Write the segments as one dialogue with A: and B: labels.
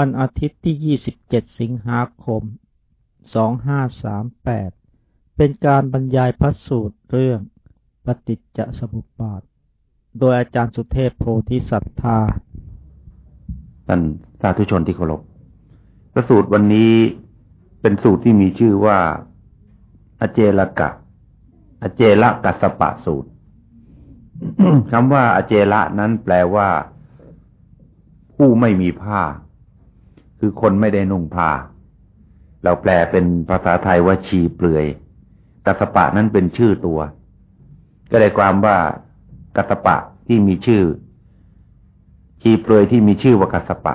A: วันอาทิตย์ที่ 27 สิงหาคม 2538 เป็นการบรรยายพระสูตรเรื่องปฏิจจสมุปบาท โดยอาจารย์สุเทพโพธิสัตธา
B: ท่านสาธุชนที่เคารพพระสูตรวันนี้เป็นสูตรที่มีชื่อว่า อเจลกะ อเจละกัสปะสูตรคำว่าอเจละนั้นแปลว่า ผู้ไม่มีผ้า คือคนไม่ได้นุ่งผ้า เราแปลเป็นภาษาไทยว่าชีเปลือยกัสปะนั้นเป็นชื่อตัว ก็ได้ความว่ากัสปะที่มีชื่อ ชีเปลือยที่มีชื่อว่ากัสปะ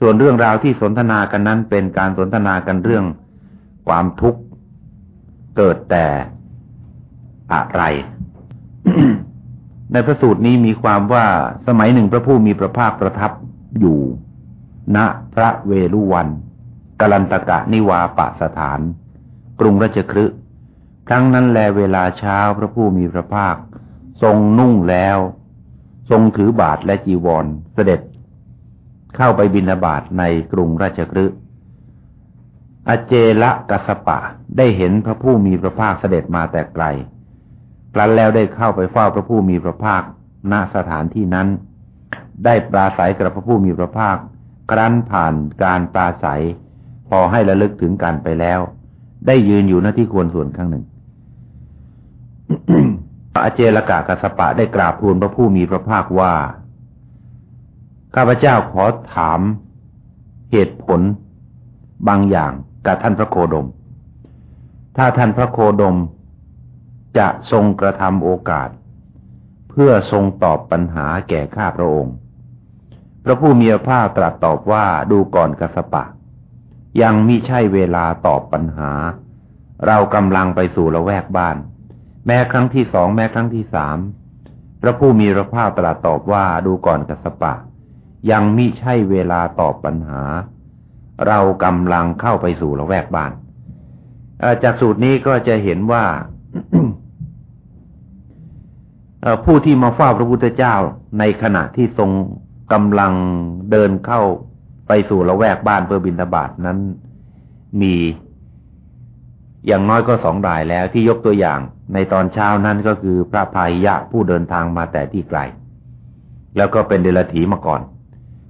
B: ส่วนเรื่องราวที่สนทนากันนั้นเป็นการสนทนากันเรื่องความทุกข์เกิดแต่อะไร ในพระสูตรนี้มีความว่าสมัยหนึ่งพระผู้มีพระภาคประทับอยู่ ณพระเวลุวันกลันตกะนิวาปะสถาน กรุงราชคฤห์ครั้งนั้นแลเวลาเช้าพระผู้มีพระภาค ทรงนุ่งแล้ว ทรงถือบาทและจีวรเสด็จ เข้าไปบินาบาตในกรุงราชคฤห์อเจละกัสปะได้เห็นพระผู้มีพระภาคเสด็จมาแต่ไกลครั้นแล้วได้เข้าไปเฝ้าพระผู้มีพระภาคณสถานที่นั้น ได้ปราศัยกับพระผู้มีพระภาค ครั้นผ่านการปราศัย พอให้ระลึกถึงกันไปแล้ว ได้ยืนอยู่หน้าที่ควรส่วนข้างหนึ่งอาเจลกะกัสปะได้กราบทูลพระผู้มีพระภาคว่า ข้าพเจ้าขอถามเหตุผลบางอย่างกับท่านพระโคดม ถ้าท่านพระโคดมจะทรงกระทำโอกาส เพื่อทรงตอบปัญหาแก่ข้าพระองค์ พระผู้มีพระภาคตรัสตอบว่าดูก่อนกสปะ ยังมิใช่เวลาตอบปัญหา เรากำลังไปสู่ละแวกบ้าน แม้ครั้งที่สองแม้ครั้งที่สามพระผู้มีพระภาคตรัสตอบว่าดูก่อนกสปะ ยังมิใช่เวลาตอบปัญหา เรากำลังเข้าไปสู่ละแวกบ้านจากสูตรนี้ก็จะเห็นว่าผู้ที่มาเฝ้าพระพุทธเจ้าในขณะที่ทรง กำลังเดินเข้าไปสู่ละแวกบ้านเพื่อบินทบาทนั้นมีอย่างน้อยก็สองรายแล้วที่ยกตัวอย่างในตอนเช้านั้นก็คือพระพายยะผู้เดินทางมาแต่ที่ไกล แล้วก็เป็นเดลถีมาก่อน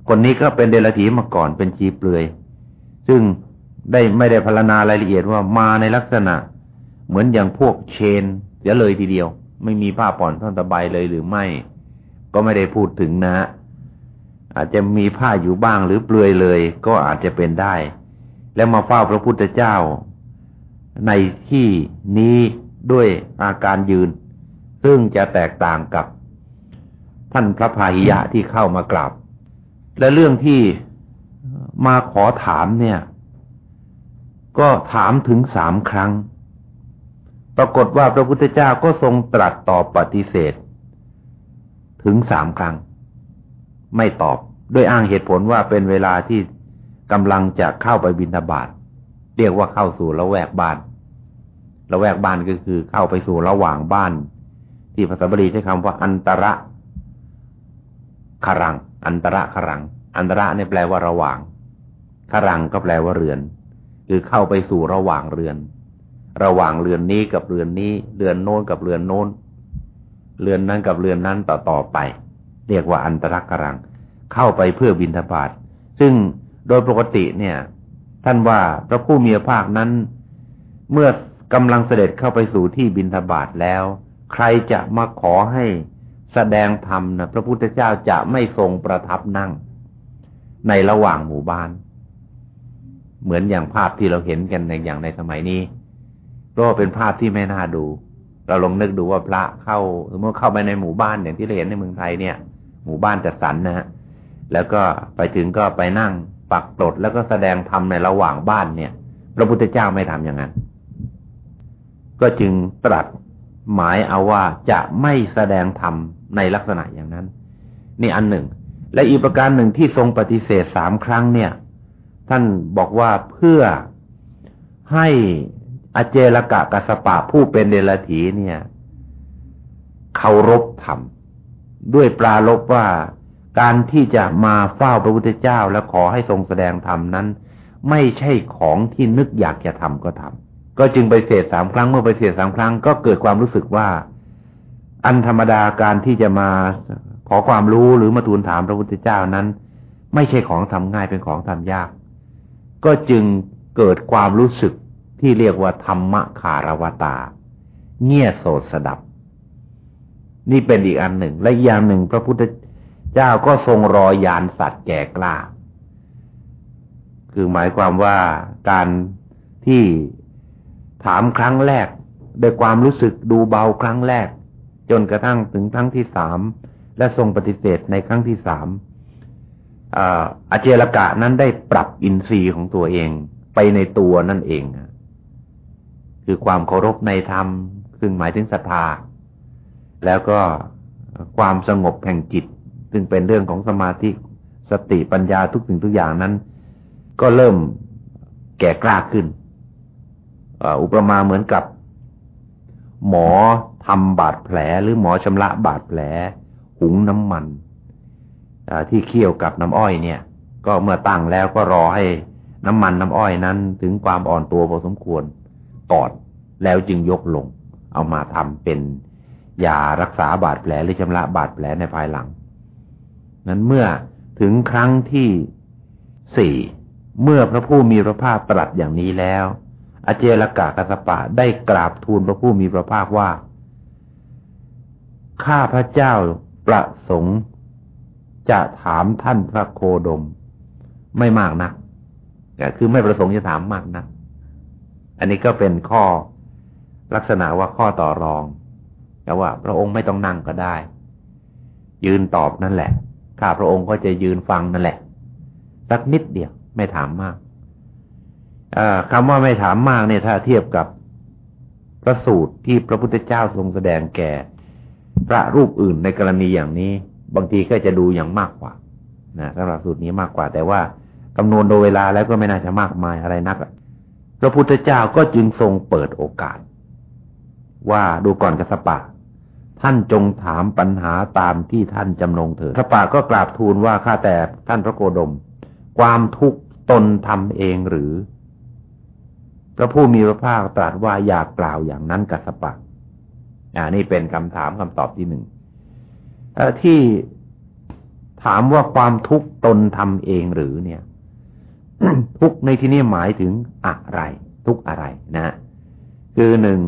B: คนนี้ก็เป็นเดลถีมาก่อนเป็นชีเปลือย ซึ่งได้ไม่ได้พรรณนารายละเอียดว่ามาในลักษณะ เหมือนอย่างพวกเชนเสียเลยทีเดียว ไม่มีผ้าผ่อนท่อนตะไบเลยหรือไม่ ก็ไม่ได้พูดถึงนะ อาจจะมีผ้าอยู่บ้างหรือเปลือยเลย ก็อาจจะเป็นได้ แล้วมาเฝ้าพระพุทธเจ้า ในที่นี้ด้วยอาการยืน ซึ่งจะแตกต่างกับท่านพระพาหิยะที่เข้ามากราบ และเรื่องที่มาขอถามเนี่ย ก็ถามถึงสามครั้ง ปรากฏว่าพระพุทธเจ้าก็ทรงตรัสตอบปฏิเสธ ถึงสามครั้ง ไม่ตอบ ด้วยอ้างเหตุผลว่าเป็นเวลาที่กำลังจะเข้าไปบินทบาทเรียกว่าเข้าสู่ละแวกบ้านละแวกบ้านก็คือเข้าไปสู่ระหว่างบ้าน ที่ภาษาบาลีใช้คำว่าอันตระคารัง อันตระคารัง อันตระเนี่ยแปลว่าระหว่างคารังก็แปลว่าเรือน คือเข้าไปสู่ระหว่างเรือน ระหว่างเรือนนี้กับเรือนนี้ เรือนโน้นกับเรือนโน้น เรือนนั้นกับเรือนนั้นต่อต่อไป เรียกว่าอันตรกรัง เข้าไปเพื่อบินทบาทซึ่งโดยปกติเนี่ย ท่านว่าพระผู้มีพระภาคนั้น เมื่อกำลังเสด็จเข้าไปสู่ที่บินทบาทแล้ว ใครจะมาขอให้แสดงธรรมนะพระพุทธเจ้าจะไม่ทรงประทับนั่ง ในระหว่างหมู่บ้าน เหมือนอย่างภาพที่เราเห็นกันในอย่างในสมัยนี้เพราะเป็นภาพที่ไม่น่าดู เราลองนึกดูว่าพระเข้าสมมติเข้าไปในหมู่บ้านอย่างที่เราเห็นในเมืองไทยเนี่ย หมู่บ้านจัดสรรนะฮะแล้วก็ไปถึงก็ไปนั่งปักปลดแล้วก็แสดงธรรมในระหว่างบ้านเนี่ย พระพุทธเจ้าไม่ทำอย่างนั้น ก็จึงตรัสหมายเอาว่าจะไม่แสดงธรรมในลักษณะอย่างนั้น นี่อันหนึ่ง และอีกประการหนึ่งที่ทรงปฏิเสธสามครั้งเนี่ย ท่านบอกว่าเพื่อให้อเจลกะกัสปะผู้เป็นเดลถีเนี่ยเคารพธรรม ด้วยปลาลบว่าการที่จะมาเฝ้าพระพุทธเจ้าและขอให้ทรงแสดงธรรมนั้น ไม่ใช่ของที่นึกอยากจะทำก็ทำก็จึงไปเสดสามครั้งเมื่อไปเสดสามครั้งก็เกิดความรู้สึกว่า อันธรรมดาการที่จะมาขอความรู้หรือมาทูลถามพระพุทธเจ้านั้น ไม่ใช่ของทำง่ายเป็นของทำยาก ก็จึงเกิดความรู้สึกที่เรียกว่าธรรมะคารวตา เงี่ยโสดสดับ นี่เป็นอีกอันหนึ่ง และอย่างหนึ่งพระพุทธเจ้าก็ทรงรอยานสัตว์แก่กล้า คือหมายความว่าการที่ถามครั้งแรกด้วยความรู้สึกดูเบาครั้งแรก จนกระทั่งถึงครั้งที่สามและทรงปฏิเสธในครั้งที่สามอาเจรกะนั้นได้ปรับอินทรีย์ของตัวเอง ไปในตัวนั่นเอง คือความเคารพในธรรมซึ่งหมายถึงศรัทธา แล้วก็ความสงบแห่งจิต ซึ่งเป็นเรื่องของสมาธิสติปัญญาทุกสิ่งทุกอย่างนั้น ก็เริ่มแก่กล้าขึ้นอุปมาเหมือนกับ หมอทำบาดแผลหรือหมอชำระบาดแผล หุงน้ำมันที่เคี่ยวกับน้ำอ้อยเนี่ย ก็เมื่อตั้งแล้วก็รอให้น้ำมันน้ำอ้อยนั้น ถึงความอ่อนตัวพอสมควรกอนแล้วจึงยกลง เอามาทำเป็น ยารักษาบาดแผลหรือชำระบาดแผลในภายหลัง นั้นเมื่อถึงครั้งที่สี่เมื่อพระผู้มีพระภาคตรัสอย่างนี้แล้ว อเจรกะกัสปะได้กราบทูลพระผู้มีพระภาคว่า ข้าพระเจ้าประสงค์จะถามท่านพระโคดม ไม่มากนะักคือไม่ประสงค์จะถามมากนะอันนี้ก็เป็นข้อลักษณะว่าข้อต่อรอง แต่ว่าพระองค์ไม่ต้องนั่งก็ได้ ยืนตอบนั่นแหละ ข้าพระองค์ก็จะยืนฟังนั่นแหละ สักนิดเดียว ไม่ถามมากคำว่าไม่ถามมากเนี่ยถ้าเทียบกับพระสูตรที่พระพุทธเจ้าทรงแสดงแก่ พระรูปอื่นในกรณีอย่างนี้ บางทีก็จะดูอย่างมากกว่านะสำหรับสูตรนี้มากกว่า แต่ว่าคำนวณโดยเวลาแล้วก็ไม่น่าจะมากมายอะไรนักพระพุทธเจ้าก็จึงทรงเปิดโอกาส ว่าดูก่อนกสปะ ท่านจงถามปัญหาตามที่ท่านจำลงเถิดสปะก็กราบทูลว่าข้าแต่ท่านพระโกดม ความทุกข์ตนทำเองหรือ พระผู้มีพระภาคตรัสว่าอยากกล่าวอย่างนั้นกัสปะอ่า นี่เป็นคำถามคำตอบที่หนึ่งที่ถามว่าความทุกข์ตนทำเองหรือเนี่ย ทุกในที่นี้หมายถึงอะไร ทุกอะไรนะ คือหนึ่ง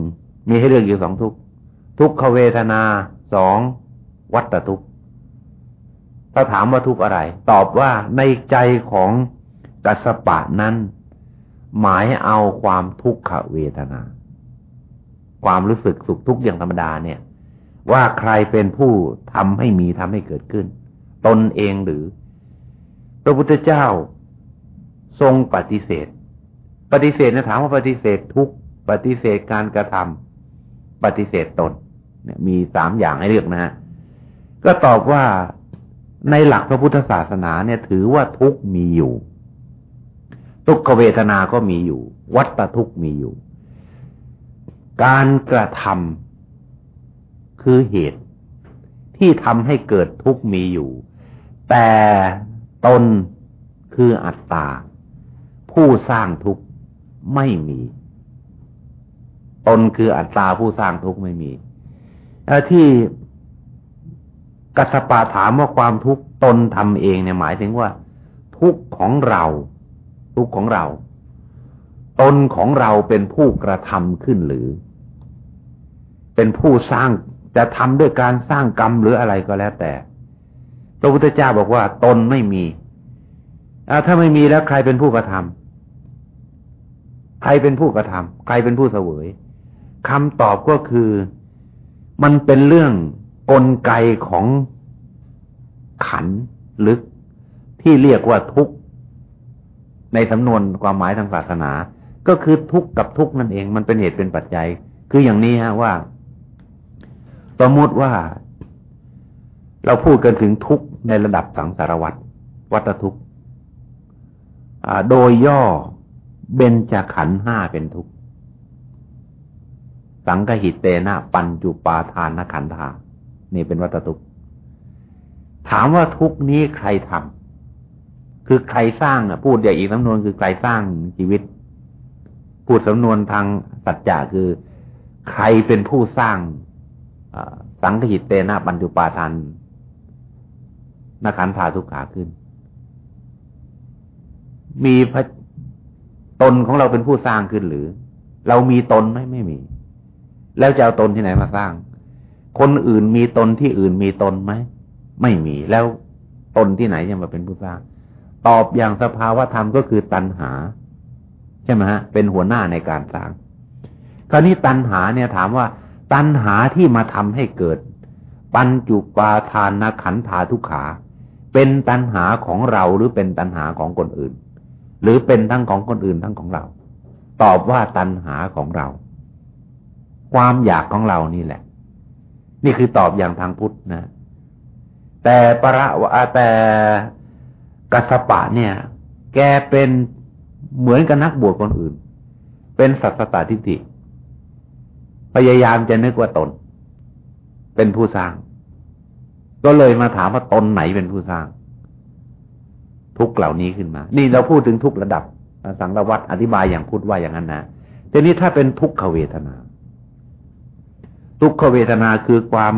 B: มีให้เลือกอยู่สองทุก ทุกขเวทนาสองวัตทุกถ้าถามว่าทุกอะไร ตอบว่าในใจของกัสปะนั้น หมายเอาความทุกขเวทนา ความรู้สึกสุขทุกข์อย่างธรรมดาเนี่ย ว่าใครเป็นผู้ทำให้มีทำให้เกิดขึ้น ตนเองหรือ พระพุทธเจ้าทรงปฏิเสธ ปฏิเสธนะถามว่าปฏิเสธทุกปฏิเสธการกระทำปฏิเสธตน มีสามอย่างให้เลือกนะฮะก็ตอบว่าในหลักพระพุทธศาสนาเนี่ย ถือว่าทุกมีอยู่ ทุกขเวทนาก็มีอยู่ วัตทุกมีอยู่ การกระทำคือเหตุ ที่ทำให้เกิดทุกมีอยู่ แต่ตนคืออัตตา ผู้สร้างทุกข์ไม่มี ตนคืออัตตาผู้สร้างทุกข์ไม่มี ที่กัสปะถามว่าความทุกข์ตนทำเองเนี่ยหมายถึงว่า ทุกข์ของเรา ทุกข์ของเรา ตนของเราเป็นผู้กระทำขึ้นหรือ เป็นผู้สร้างจะทำด้วยการสร้างกรรมหรืออะไรก็แล้วแต่พระพุทธเจ้าบอกว่า ตนไม่มีถ้าไม่มีแล้วใครเป็นผู้กระทำใครเป็นผู้กระทำใครเป็นผู้เสวยคำตอบก็คือ มันเป็นเรื่องกลไกของขันลึก ที่เรียกว่าทุกข์ ในสำนวนความหมายทางศาสนา ก็คือทุกข์กับทุกข์นั่นเอง มันเป็นเหตุเป็นปัจจัย คืออย่างนี้ฮะว่า สมมติว่า เราพูดกันถึงทุกข์ในระดับสังสารวัตรวัตทุกข์โดยย่อเบญจขันห้าเป็นทุกข์ สังกหิตเตนะปัญจุปาทานนขันธานี่เป็นวัตทุกข์ถามว่าทุกนี้ใครทำคือใครสร้างอะพูดอย่างอีกสำนวนคือใครสร้างชีวิต พูดสำนวนทางสัจจะคือ ใครเป็นผู้สร้างสังขิตเตนะปัญจุปาทันนขันธาทุกขาขึ้น มีพระตนของเราเป็นผู้สร้างขึ้นหรือ เรามีตนไหมไม่มี แล้วจะเอาตนที่ไหนมาสร้าง คนอื่นมีตนที่อื่นมีตนไหมไม่มีแล้วตนที่ไหนจะมาเป็นผู้สร้าง ตอบอย่างสภาวะธรรมก็คือตัณหา ใช่ไหมฮะ เป็นหัวหน้าในการสร้าง คราวนี้ตัณหาเนี่ยถามว่า ตัณหาที่มาทำให้เกิด ปัญจุปาทานนขันธาทุกขา เป็นตัณหาของเราหรือเป็นตัณหาของคนอื่น หรือเป็นทั้งของคนอื่นทั้งของเรา ตอบว่าตัณหาของเรา ความอยากของเรานี่แหละ นี่คือตอบอย่างทางพุทธนะ แต่ประวะแต่กัสปะเนี่ย แกเป็นเหมือนกับนักบวชคนอื่น เป็นสัตตาทิฏฐิพยายามจะนึกว่าตน เป็นผู้สร้าง ก็เลยมาถามว่าตนไหนเป็นผู้สร้าง ทุกเหล่านี้ขึ้นมา นี่เราพูดถึงทุกระดับสังรวัตอธิบายอย่างพูดว่าอย่างนั้นนะทีนี้ถ้าเป็นทุกขเวทนา ทุกขเวทนาคือความ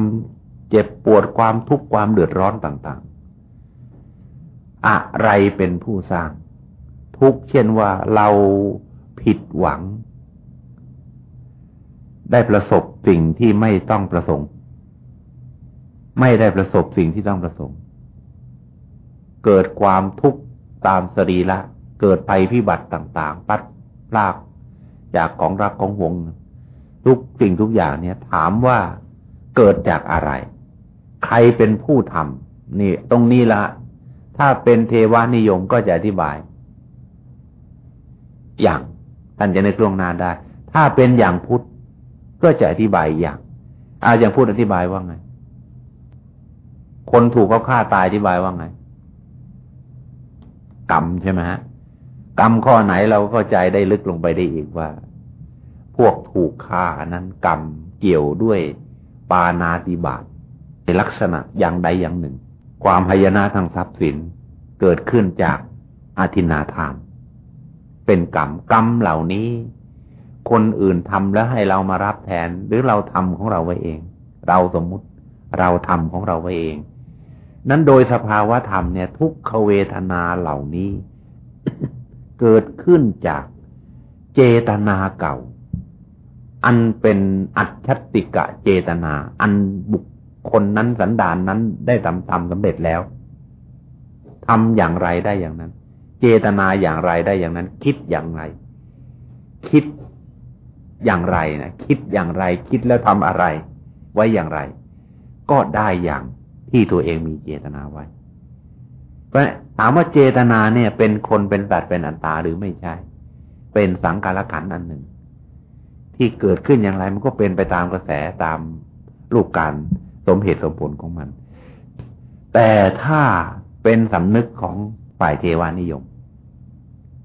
B: เจ็บปวดความทุกข์ความเดือดร้อนต่าง ๆ อะไรเป็นผู้สร้าง ทุกเช่นว่าเราผิดหวัง ได้ประสบสิ่งที่ไม่ต้องประสงค์ ไม่ได้ประสบสิ่งที่ต้องประสงค์ เกิดความทุกข์ตามสรีละเกิดภัยพิบัติต่าง ๆ ปัดพลากจากของรักของหวง ทุกสิ่งทุกอย่างเนี่ย ถามว่าเกิดจากอะไร ใครเป็นผู้ทำนี่ ตรงนี้ละ ถ้าเป็นเทวานิยมก็จะอธิบาย อย่างท่านจะในกล่วงนาได้ ถ้าเป็นอย่างพุทธก็จะอธิบายอย่างอาอย่างพุทธอธิบายว่าไง คนถูกเขาฆ่าตายอธิบายว่าไง กรรมใช่ไหมฮะกรรมข้อไหนเราเข้าใจได้ลึกลงไปได้อีกว่า พวกถูกฆ่านั้นกรรมเกี่ยวด้วยปานาติบาตในลักษณะอย่างใดอย่างหนึ่ง ความพยนาทางทรัพย์สินเกิดขึ้นจากอาทินาทาน เป็นกรรมกรรมเหล่านี้ คนอื่นทำแล้วให้เรามารับแทน หรือเราทำของเราไว้เอง เราสมมุติเราทำของเราไว้เอง นั้นโดยสภาวะธรรมเนี่ย ทุกขเวทนาเหล่านี้ เกิดขึ้นจากเจตนาเก่า อันเป็นอัจฉติกะเจตนา อันบุคคนนั้นสันดานนั้นได้ทำทำสำเร็จแล้วทำอย่างไรได้อย่างนั้น เจตนาอย่างไรได้อย่างนั้น คิดอย่างไร คิดอย่างไรนะคิดอย่างไร คิดแล้วทำอะไร ไว้อย่างไร ก็ได้อย่างที่ตัวเองมีเจตนาไว้เพราะถามว่าเจตนาเนี่ย เป็นคนเป็นสัตว์เป็นอันตาหรือไม่ใช่ เป็นสังการขันอันหนึ่ง ที่เกิดขึ้นอย่างไร มันก็เป็นไปตามกระแสตามรูปการสมเหตุสมผลของมัน แต่ถ้าเป็นสำนึกของฝ่ายเทวานิยม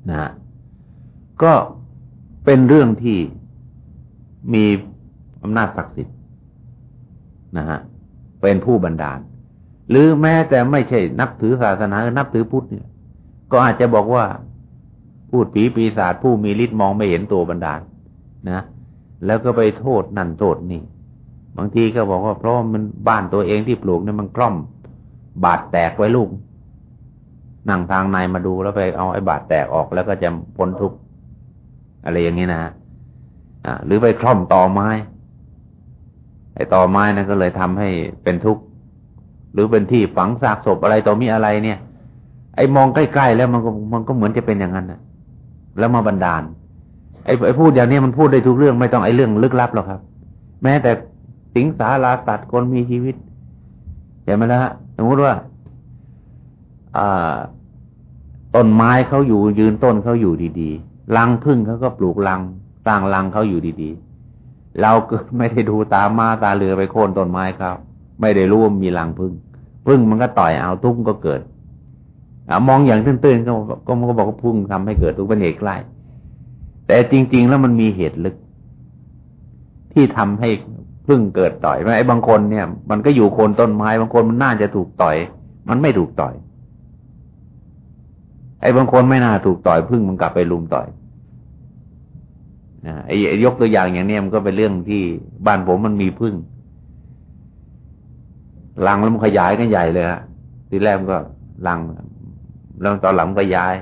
B: นะก็เป็นเรื่องที่มีอำนาจศักดิ์สิทธิ์นะฮะเป็นผู้บันดาล หรือแม้แต่ไม่ใช่นับถือศาสนานับถือพุทธเนี่ย ก็อาจจะบอกว่าพูดผีปีศาจผู้มีฤทธิ์มองไม่เห็นตัวบันดาลนะ แล้วก็ไปโทษนั่นโทษนี่ บางทีก็บอกว่าเพราะมันบ้านตัวเองที่ปลูกเนี่ยมันคล่อม บาดแตกไว้ลูก นั่งทางในมาดูแล้วไปเอาไอ้บาดแตกออกแล้วก็จะพ้นทุกข์อะไรอย่างนี้นะอ่าหรือไปคล่อมต่อไม้ ไอ้ต่อไม้นั่นก็เลยทำให้เป็นทุกข์หรือเป็นที่ฝังซากศพอะไรต่อมีอะไรเนี่ย ไอ้มองใกล้ๆแล้วมันก็มันก็เหมือนจะเป็นอย่างนั้นนะแล้วมาบันดาล ไอ้ไอ้พูดอย่างนี้มันพูดได้ทุกเรื่องไม่ต้องไอ้เรื่องลึกลับหรอกครับ แม้แต่สิงสาราสัตว์คนมีชีวิตเห็นไหมล่ะสมมติว่าต้นไม้เขาอยู่ยืนต้นเขาอยู่ดีๆรังพึ่งเขาก็ปลูกรังสร้างรังเขาอยู่ดีๆ เราก็ไม่ได้ดูตามาตาเรือไปโค่นต้นไม้เขาไม่ได้รู้ว่ามีรังพึ่งพึ่งมันก็ต่อยเอาทุกข์ก็เกิดอมองอย่างตื้นๆก็ก็มันก็บอกว่าพึ่งทำให้เกิดทุกข์เป็นเหตุใกล้ แต่จริง ๆ แล้วมันมีเหตุลึก ที่ทำให้พึ่งเกิดต่อยไอ้บางคนเนี่ย มันก็อยู่โคนต้นไม้ บางคนมันน่าจะถูกต่อย มันไม่ถูกต่อย ไอ้บางคนไม่น่าถูกต่อยพึ่งมันกลับไปลุมต่อยนะไอ้ยกตัวอย่างอย่างนี้มันก็เป็นเรื่องที่บ้านผมมันมีพึ่งลังแล้วมันขยายกันใหญ่เลยฮะทีแรกมันก็ลัง แล้วตอนหลังก็ย้าย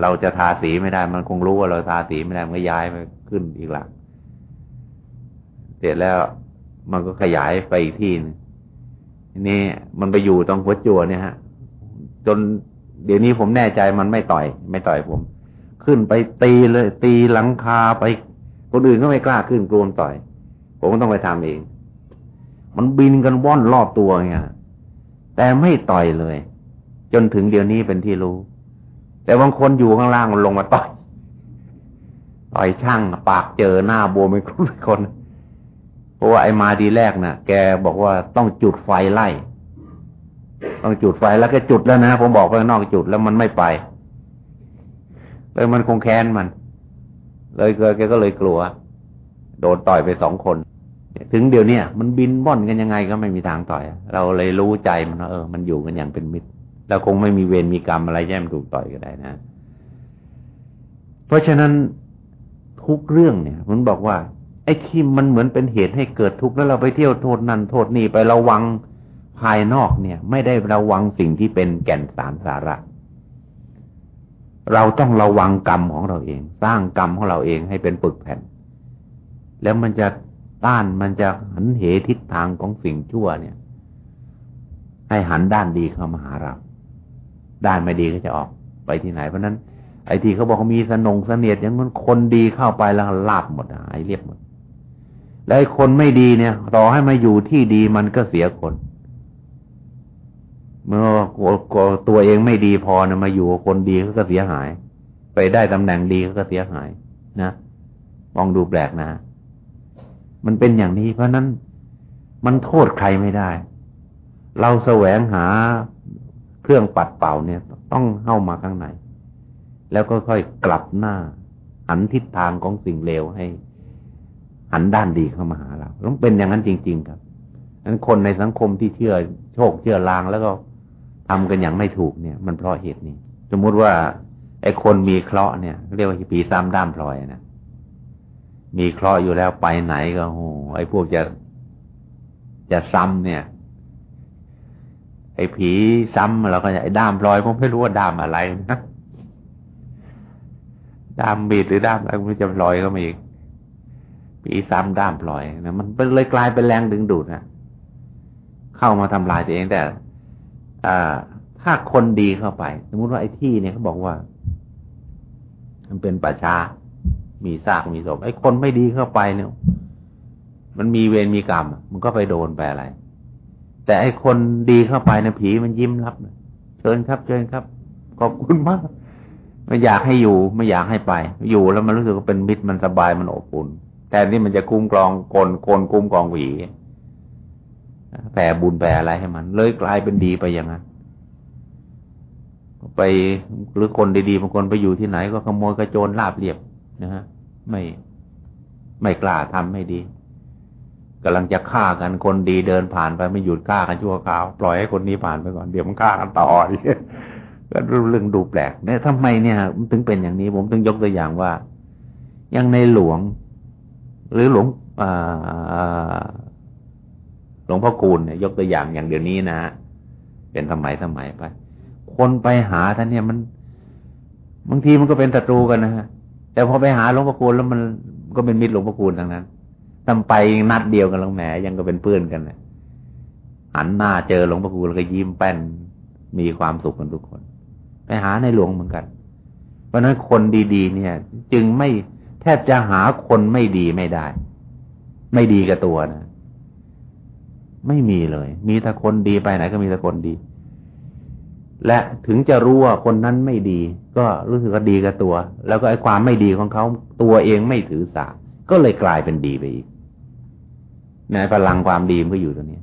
B: เราจะทาสีไม่ได้ มันคงรู้ว่าเราทาสีไม่ได้มันก็ย้ายไปขึ้นอีกหลังเสร็จแล้วมันก็ขยายไปอีกที่นึงนี่มันไปอยู่ตรงหัวจัวเนี่ยฮะ จนเดี๋ยวนี้ผมแน่ใจมันไม่ต่อย ไม่ต่อยผม ขึ้นไปตีเลย ตีหลังคาไป คนอื่นก็ไม่กล้าขึ้นกลัวต่อย ผมก็ต้องไปทำเอง มันบินกันว่อนรอบตัวไงแต่ไม่ต่อยเลย จนถึงเดี๋ยวนี้เป็นที่รู้ แต่บางคนอยู่ข้างล่างมันลงมาต่อยต่อยช่างปากเจอหน้าบวมเป็นคน เพราะว่าไอ้มาดีแรกนะ่ะ แกบอกว่าต้องจุดไฟไล่ ต้องจุดไฟแล้วก็จุดแล้วนะผมบอกไปนอกจุดแล้วมันไม่ไปเลยมันคงแค้นมัน เลยเกแกก็เลยกลัว โดนต่อยไปสองคน ถึงเดี๋ยวนี้มันบินบ่อนกันยังไงก็ไม่มีทางต่อย เราเลยรู้ใจมันว่าเออ มันอยู่กันอย่างเป็นมิตร แล้วคงไม่มีเวรมีกรรมอะไรแย่มถูกต่อยก็ได้นะ เพราะฉะนั้นทุกเรื่องเนี่ยมันบอกว่า ไอ้ที่มันเหมือนเป็นเหตุให้เกิดทุกข์แล้วเราไปเที่ยวโทษนั่นโทษนี่ไประวังภายนอกเนี่ย ไม่ได้ระวังสิ่งที่เป็นแก่นสารสาระ เราต้องระวังกรรมของเราเอง สร้างกรรมของเราเองให้เป็นปึกแผ่น แล้วมันจะต้านมันจะหันเหทิศทางของสิ่งชั่วเนี่ย ให้หันด้านดีเข้ามาหาเรา ด้านไม่ดีก็จะออกไปที่ไหน เพราะนั้น ไอ้ที่เขาบอกเขามีสนงเสนียดอย่างนั้นคนดีเข้าไปแล้วลาบหมดหายเรียบหมด แล้วไอ้คนไม่ดีเนี่ย ต่อให้มาอยู่ที่ดีมันก็เสียคน เมื่อตัวเองไม่ดีพอนะมาอยู่คนดีเขาก็เสียหาย ไปได้ตำแหน่งดีเขาก็เสียหายนะมองดูแปลกนะ มันเป็นอย่างนี้ เพราะนั้นมันโทษใครไม่ได้ เราแสวงหา เครื่องปัดเป่าเนี่ย ต้องเข้ามาข้างใน แล้วก็ค่อยกลับหน้า หันทิศทางของสิ่งเลวให้ หันด้านดีเข้ามาหาเราต้องเป็นอย่างนั้นจริง ๆ ครับนั้นคนในสังคมที่เชื่อโชคเชื่อลางแล้วก็ทำกันอย่างไม่ถูกเนี่ย มันเพราะเหตุนี้ สมมุติว่า ไอ้คนมีเคราะห์เนี่ย เรียกว่าผีซ้ำด้ามพลอยนะมีเคราะห์อยู่แล้วไปไหนก็โอ้ไอ้พวกจะจะซ้ำเนี่ย อ้ผีซ้ำเราก็ไอ้ด้ามพลอยผมไม่รู้ว่าด้ามอะไรนะด้ามบีดหรือด้ามอะไรมันจะพลอยก็มาอีกปีซ้ำด้ามพลอยนะมันเลยกลายเป็นแรงดึงดูดนะเข้ามาทำลายตัวเองแต่อ่าถ้าคนดีเข้าไป สมมติว่าไอ้ที่เนี่ยเขาบอกว่า มันเป็นป่าช้ามีซากมีศพไอ้คนไม่ดีเข้าไปเนี่ย มันมีเวรมีกรรม มันก็ไปโดนไปอะไร แต่ไอ้คนดีเข้าไปนะผีมันยิ้มรับเชิญครับ เชิญครับ ขอบคุณมากไม่อยากให้อยู่ไม่อยากให้ไป อยู่แล้วมันรู้สึกว่าเป็นมิตรมันสบายมันอบอุ่นแทนที่มันจะคุ้มกรองคนคนคุ้มกรองหวีแผ่บุญแผ่อะไรให้มัน เลยกลายเป็นดีไปอย่างนั้นไปหรือคนดีๆบางคนไปอยู่ที่ไหนก็ขโมยกระโจนลาบเรียบนะฮะไม่ไม่กล้าทำไม่ดี กำลังจะฆ่ากันคนดีเดินผ่านไปไม่หยุดฆ่ากันชั่วคราวปล่อยให้คนนี้ผ่านไปก่อนเดี๋ยวมันฆ่ากันต่ออีกก็เรื่องดูแปลกเนี่ยทำไมเนี่ยมันถึงเป็นอย่างนี้ ผมถึงยกตัวอย่างว่ายังในหลวง หรือหลวงหลวงพ่อคูณเนี่ยยกตัวอย่างอย่างเดี๋ยวนี้นะเป็นสมัยสมัยไป คนไปหาท่านเนี่ยมันบางทีมันก็เป็นศัตรูกันนะฮะแต่พอไปหาหลวงพ่อคูณแล้วมันก็เป็นมิตรหลวงพ่อคูณทั้งนั้น ทำไปนัดเดียวกันลวงแหมยังก็เป็นเพื่อนกันนะหันหน้าเจอหลวงพ่อคูแล้วก็ยิ้มแป้นมีความสุขกันทุกคน ไปหาในหลวงเหมือนกัน เพราะนั้นคนดีๆ เนี่ย จึงไม่แทบจะหาคนไม่ดีไม่ได้ ไม่ดีกับตัวนะไม่มีเลย มีแต่คนดีไปไหนก็มีแต่คนดี และถึงจะรู้ว่าคนนั้นไม่ดี ก็รู้สึกว่าดีกับตัว แล้วก็ไอ้ความไม่ดีของเขาตัวเองไม่ถือสาก็เลยกลายเป็นดีไปอีก ในพลังความดีมันก็อยู่ตรงนี้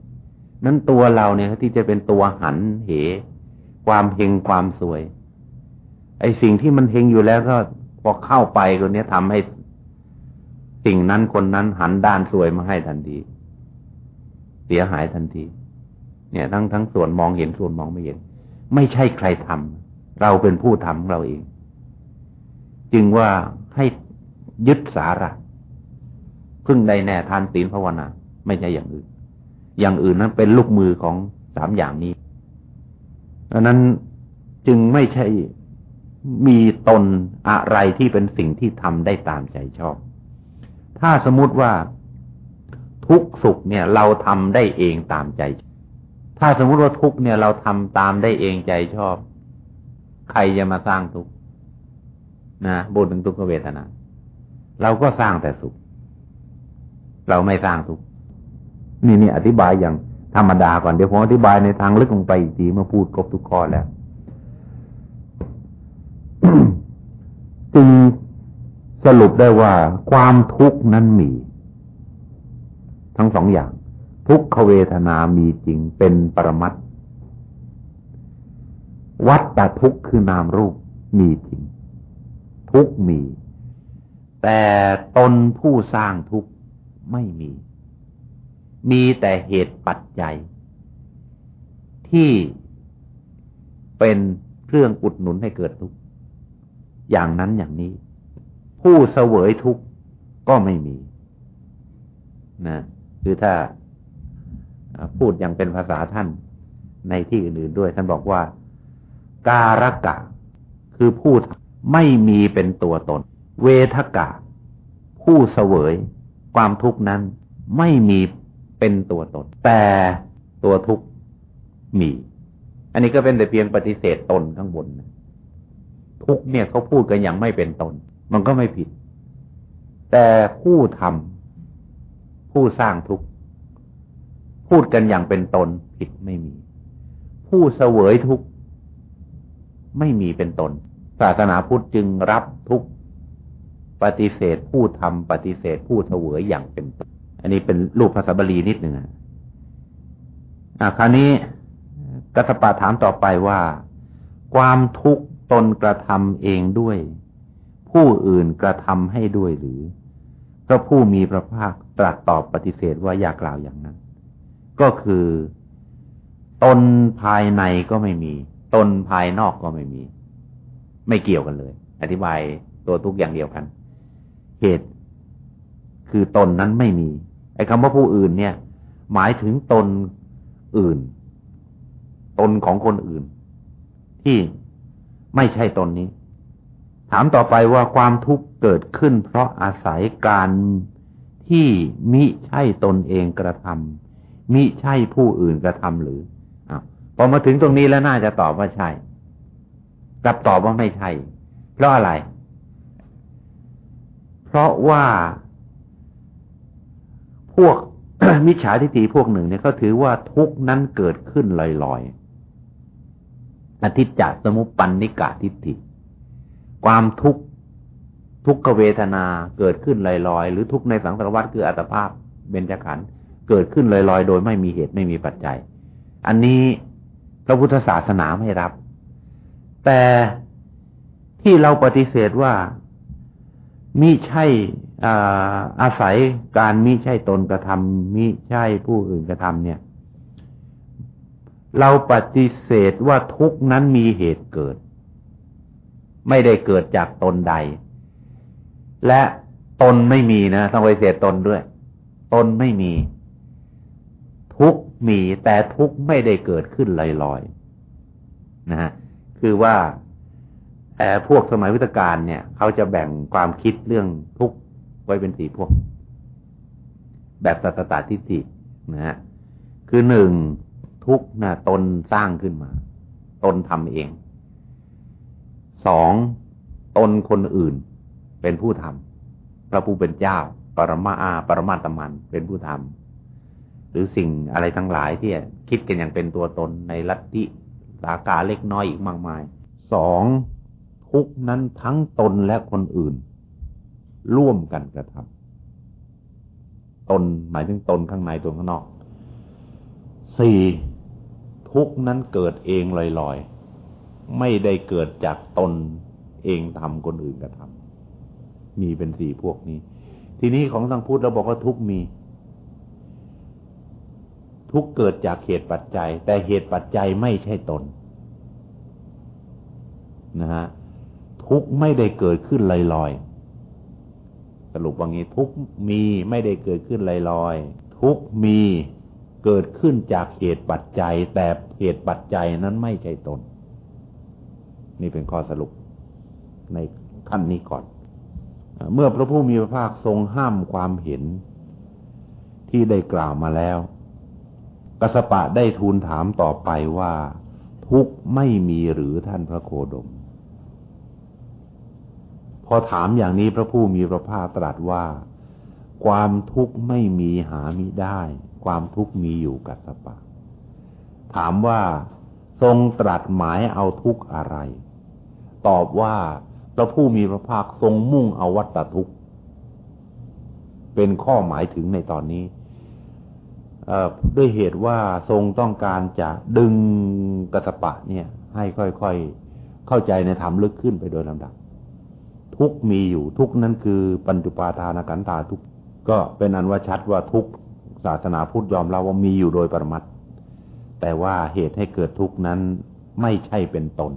B: นั้นตัวเราเนี่ยที่จะเป็นตัวหันเห ความเฮงความสวย ไอ้สิ่งที่มันเฮงอยู่แล้วก็พอเข้าไปคนนี้ทำให้สิ่งนั้นคนนั้นหันด้านสวยมาให้ทันทีเสียหายทันที เนี่ย ทั้งทั้งส่วนมองเห็นส่วนมองไม่เห็น ไม่ใช่ใครทำเราเป็นผู้ทำเราเอง จึงว่าให้ยึดสาระพึ่งใดแน่ทานศีลภาวนา ไม่ใช่อย่างอื่น อย่างอื่นนั้นเป็นลูกมือของสามอย่างนี้ดังนั้นจึงไม่ใช่มีตนอะไรที่เป็นสิ่งที่ทำได้ตามใจชอบ ถ้าสมมุติว่าทุกสุขเนี่ย เราทำได้เองตามใจ ถ้าสมมุติว่าทุกเนี่ย เราทำตามได้เองใจชอบ ใครจะมาสร้างทุกนะบุญถึงทุกขเวทนา เราก็สร้างแต่สุข เราไม่สร้างทุก นี่นี่อธิบายอย่างธรรมดาก่อนเดี๋ยวผมอธิบายในทางลึกลงไปอีกทีเมื่อพูดครบทุกข้อแล้วจึงสรุปได้ว่าความทุกข์นั้นมี ทั้งสองอย่าง ทุกขเวทนามีจริงเป็นปรมัตวัตตทุกข์คือนามรูปมีจริง ทุกมี แต่ตนผู้สร้างทุกข์ไม่มี มีแต่เหตุปัจจัย ที่เป็นเครื่องอุดหนุนให้เกิดทุกข์อย่างนั้นอย่างนี้ ผู้เสวยทุกข์ก็ไม่มีนะคือถ้าพูดอย่างเป็นภาษาท่านในที่อื่นๆด้วย ท่านบอกว่า การกะ คือพูดไม่มีเป็นตัวตน เวทกะ ผู้เสวยความทุกข์นั้นไม่มี เป็นตัวตน แต่ตัวทุกข์มี อันนี้ก็เป็นแต่เพียงปฏิเสธตนข้างบน ทุกเนี่ยเขาพูดกันอย่างไม่เป็นตน มันก็ไม่ผิด แต่ผู้ทำผู้สร้างทุกพูดกันอย่างเป็นตนผิดไม่มี ผู้เสวยทุกไม่มีเป็นตน ศาสนาพุทธจึงรับทุกปฏิเสธผู้ทำปฏิเสธผู้เสวยอย่างเป็นตน อันนี้เป็นรูปภาษาบาลีนิดหนึ่งอะคราวนี้กัสปะถามต่อไปว่า ความทุกข์ตนกระทำเองด้วย ผู้อื่นกระทำให้ด้วยหรือพระผู้มีพระภาคตรัสตอบปฏิเสธว่าอย่ากล่าวอย่างนั้น ก็คือตนภายในก็ไม่มี ตนภายนอกก็ไม่มี ไม่เกี่ยวกันเลย อธิบายตัวทุกอย่างเดียวกัน เหตุ คือตนนั้นไม่มี ไอ้คำว่าผู้อื่นเนี่ย หมายถึงตนอื่น ตนของคนอื่น ที่ไม่ใช่ตนนี้ ถามต่อไปว่าความทุกข์เกิดขึ้น เพราะอาศัยการที่มิใช่ตนเองกระทำมิใช่ผู้อื่นกระทำหรืออพอมาถึงตรงนี้แล้วน่าจะตอบว่าใช่กลับตอบว่าไม่ใช่ เพราะอะไร เพราะว่า พวกมิจฉาทิฏฐิพวกหนึ่งเนี่ยเขาถือว่าทุกนั้นเกิดขึ้นลอยๆอธิจจสมุปปันนิกาทิฏฐิ ความทุกข์ทุกขเวทนาเกิดขึ้นลอยๆ หรือทุกในสังสารวัฏคืออัตภาพเบญจขันธ์เกิดขึ้นลอยๆ โดยไม่มีเหตุไม่มีปัจจัย อันนี้พระพุทธศาสนาไม่รับ แต่ที่เราปฏิเสธว่ามิใช่ อาศัยการมิใช่ตนกระทำมิใช่ผู้อื่นกระทำเนี่ย เราปฏิเสธว่าทุกนั้นมีเหตุเกิด ไม่ได้เกิดจากตนใด และตนไม่มีนะต้องปฏิเสธตนด้วย ตนไม่มี ทุกมีแต่ทุกไม่ได้เกิดขึ้นลอยๆนะฮะคือว่าแต่พวกสมัยวิทการเนี่ย เขาจะแบ่งความคิดเรื่องทุก ไว้เป็นสี่พวก แบบสัตตาทิฏฐินะฮะคือหนึ่งทุกนะตนสร้างขึ้นมา ตนทำเอง สองตนคนอื่นเป็นผู้ทำพระผู้เป็นเจ้า ปรมาอาปรมาตมันเป็นผู้ทำหรือสิ่งอะไรทั้งหลายที่คิดกันอย่างเป็นตัวตนในลัทธิสากาเล็กน้อยอีกมากมาย สองทุกนั้นทั้งตนและคนอื่น ร่วมกันกระทำตนหมายถึงตนข้างในตนข้างนอกสี่ทุกนั้นเกิดเองลอยๆ ไม่ได้เกิดจากตนเองทำคนอื่นกระทำมีเป็นสี่พวกนี้ ทีนี้ของทางพุทธเราบอกว่าทุกมี ทุกเกิดจากเหตุปัจจัย แต่เหตุปัจจัยไม่ใช่ตนนะฮะทุกไม่ได้เกิดขึ้นลอยๆ รุปว่างี้ทุกมีไม่ได้เกิดขึ้นลอยๆทุกมีเกิดขึ้นจากเหตุปัจจัย แต่เหตุปัจจัยนั้นไม่ใช่ตน นี่เป็นข้อสรุปในขั้นนี้ก่อน เมื่อพระผู้มีพระภาคทรงห้ามความเห็นที่ได้กล่าวมาแล้วกสปะได้ทูลถามต่อไปว่า ทุกไม่มีหรือท่านพระโคดม พอถามอย่างนี้พระผู้มีพระภาคตรัสว่า ความทุกข์ไม่มีหามิได้ ความทุกข์มีอยู่กัสปะ ถามว่าทรงตรัสหมายเอาทุกข์อะไร ตอบว่าพระผู้มีพระภาคทรงมุ่งเอาวัตทุกข์ เป็นข้อหมายถึงในตอนนี้ด้วยเหตุว่าทรงต้องการจะดึงกัสปะเนี่ย ให้ค่อยๆ เข้าใจในธรรมลึกขึ้นไปโดยลำดับ ทุกมีอยู่ทุกนั้นคือปัญจุปาทานกันตาทุกก็เป็นอันว่าชัดว่าทุกศาสนาพุทธยอมรับว่ามีอยู่โดยปรมัตแต่ว่าเหตุให้เกิดทุกนั้นไม่ใช่เป็นตน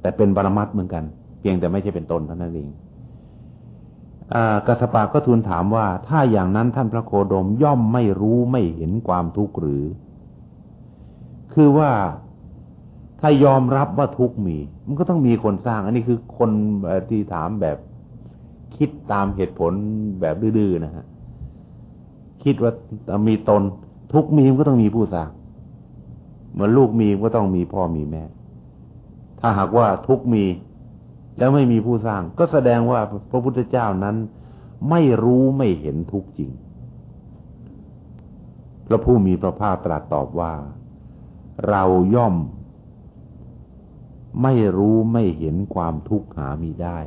B: แต่เป็นปรมัตเหมือนกัน เพียงแต่ไม่ใช่เป็นตนเท่านั้นเองกัสปะก็ทูลถามว่า ถ้าอย่างนั้นท่านพระโคดมย่อมไม่รู้ไม่เห็นความทุกข์หรือ คือว่า ถ้ายอมรับว่าทุกมี มันก็ต้องมีคนสร้าง อันนี้คือคนที่ถามแบบคิดตามเหตุผลแบบดื้อๆนะฮะคิดว่ามีตนทุกมีมันก็ต้องมีผู้สร้างเหมือนลูกมีก็ต้องมีพ่อมีแม่ ถ้าหากว่าทุกมีแล้วไม่มีผู้สร้าง ก็แสดงว่าพระพุทธเจ้านั้น ไม่รู้ไม่เห็นทุกจริง พระผู้มีพระภาคตรัสตอบว่า เราย่อม ไม่รู้ไม่เห็นความทุกข์หามีได้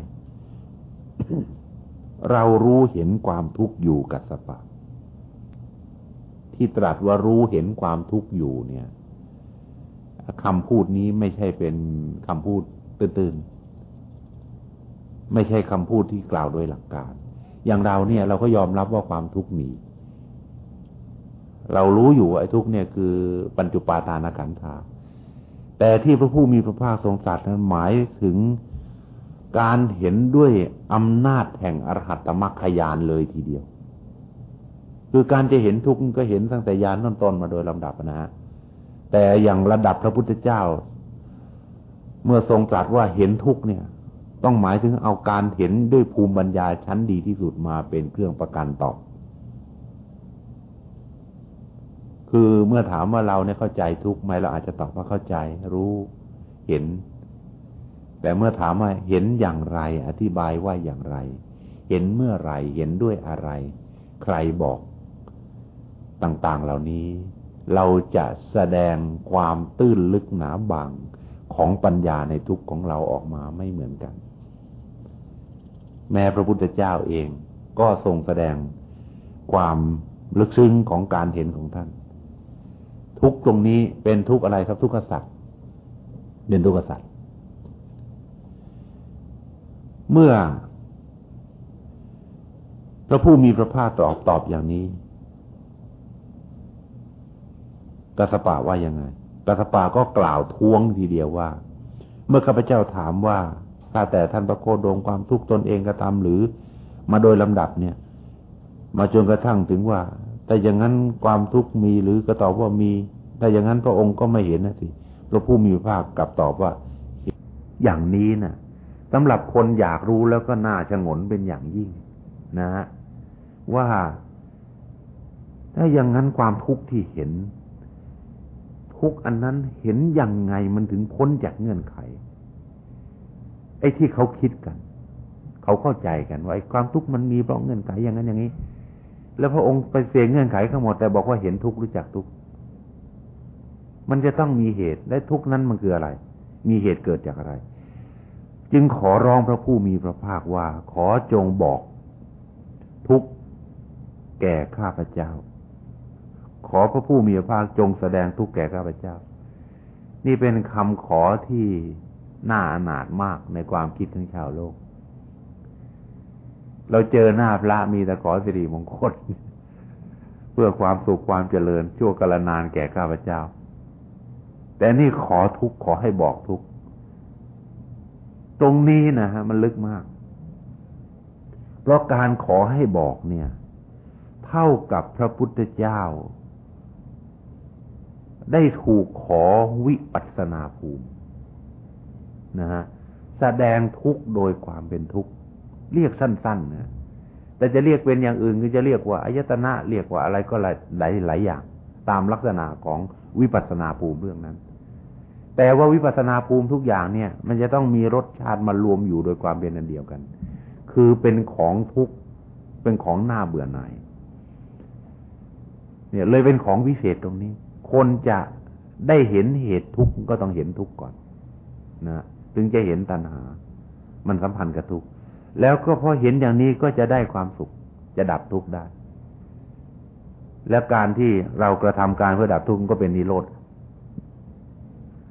B: เรารู้เห็นความทุกข์อยู่กับสปะ ที่ตรัสว่ารู้เห็นความทุกข์อยู่เนี่ยคำพูดนี้ไม่ใช่เป็นคำพูดตื่นๆไม่ใช่คำพูดที่กล่าวโดยหลักการ อย่างเราเนี่ยเราก็ยอมรับว่าความทุกข์มีเรารู้อยู่ไอ้ทุกข์เนี่ยคือปัญจุปาตานขันธา แต่ที่พระผู้มีพระภาคทรงตรัสนั้นหมายถึงการเห็นด้วยอำนาจแห่งอรหัตมรรคยานเลยทีเดียว คือการจะเห็นทุกข์ก็เห็นตั้งแต่ยานต้นๆมาโดยลำดับนะฮะแต่อย่างระดับพระพุทธเจ้า เมื่อทรงตรัสว่าเห็นทุกข์เนี่ย ต้องหมายถึงเอาการเห็นด้วยภูมิปัญญาชั้นดีที่สุดมาเป็นเครื่องประกันตอบ คือเมื่อถามว่าเราเนี่ยเข้าใจทุกไหมเราอาจจะตอบว่าเข้าใจ รู้เห็น แต่เมื่อถามว่าเห็นอย่างไร อธิบายว่าอย่างไร เห็นเมื่อไรเห็นด้วยอะไร ใครบอกต่าง ๆ เหล่านี้ เราจะแสดงความตื้นลึกหนาบางของปัญญาในทุกของเราออกมาไม่เหมือนกัน แม้พระพุทธเจ้าเองก็ทรงแสดงความลึกซึ้งของการเห็นของท่าน ทุกตรงนี้เป็นทุกอะไรครับ ทุกขสัตว์เป็นทุกขสัตว์เมื่อพระผู้มีพระภาคตอบตอบอย่างนี้กัสปะว่ายังไงกัสปะก็กล่าวท้วงทีเดียวว่า เมื่อข้าพเจ้าถามว่าถ้าแต่ท่านประโคดงความทุกข์ตนเองกระทำหรือ มาโดยลำดับเนี่ย มาจนกระทั่งถึงว่า แต่อย่างนั้นความทุกข์มีหรือก็ตอบว่ามี แต่อย่างนั้นพระองค์ก็ไม่เห็นนะสิพระผู้มีภาคกลับตอบว่า อย่างนี้นะ่ะสำหรับคนอยากรู้แล้วก็น่าชงนเป็นอย่างยิ่ง นะฮะว่า ถ้าอย่างนั้นความทุกข์ที่เห็น ทุกอันนั้นเห็นยังไงมันถึงพ้นจากเงื่อนไข ไอ้ที่เขาคิดกัน เขาเข้าใจกันว่าไอ้ความทุกข์มันมีเพราะเงื่อนไขอย่างนั้นอย่างนี้ แล้วพระองค์ไปเสียเงื่อนไขทั้งหมดแต่บอกว่าเห็นทุกข์รู้จักทุกข์ มันจะต้องมีเหตุและทุกนั้นมันคืออะไร มีเหตุเกิดจากอะไร จึงขอร้องพระผู้มีพระภาคว่า ขอจงบอก ทุกแก่ข้าพเจ้า ขอพระผู้มีพระภาคจงแสดงทุกแก่ข้าพเจ้า นี่เป็นคำขอที่น่าอนาถมากในความคิดของชาวโลก เราเจอหน้าพระมีแต่ขอสิริมงคลเพื่อความสุขความเจริญชั่วกาลนานแก่ข้าพเจ้า แต่นี่ขอทุกขอให้บอกทุก ตรงนี้นะฮะมันลึกมาก เพราะการขอให้บอกเนี่ย เท่ากับพระพุทธเจ้า ได้ถูกขอวิปัสนาภูมินะฮะแสดงทุกโดยความเป็นทุกเรียกสั้นๆนะแต่จะเรียกเป็นอย่างอื่นก็จะเรียกว่าอายตนะเรียกว่าอะไรก็หลายหลายหลายอย่าง ตามลักษณะของวิปัสนาภูมิเรื่องนั้น แต่ว่าวิปัสนาภูมิทุกอย่างเนี่ย มันจะต้องมีรสชาติมารวมอยู่โดยความเป็นอันเดียวกัน คือเป็นของทุกเป็นของหน้าเบื่อหน่ายเนี่ยเลยเป็นของวิเศษตรงนี้ คนจะได้เห็นเหตุทุกข์ก็ต้องเห็นทุกข์ก่อนนะถึงจะเห็นตัณหา มันสัมพันธ์กับทุกข์แล้วก็พอเห็นอย่างนี้ก็จะได้ความสุข จะดับทุกข์ได้ และการที่เรากระทำการเพื่อดับทุกข์ก็เป็นนิโรธ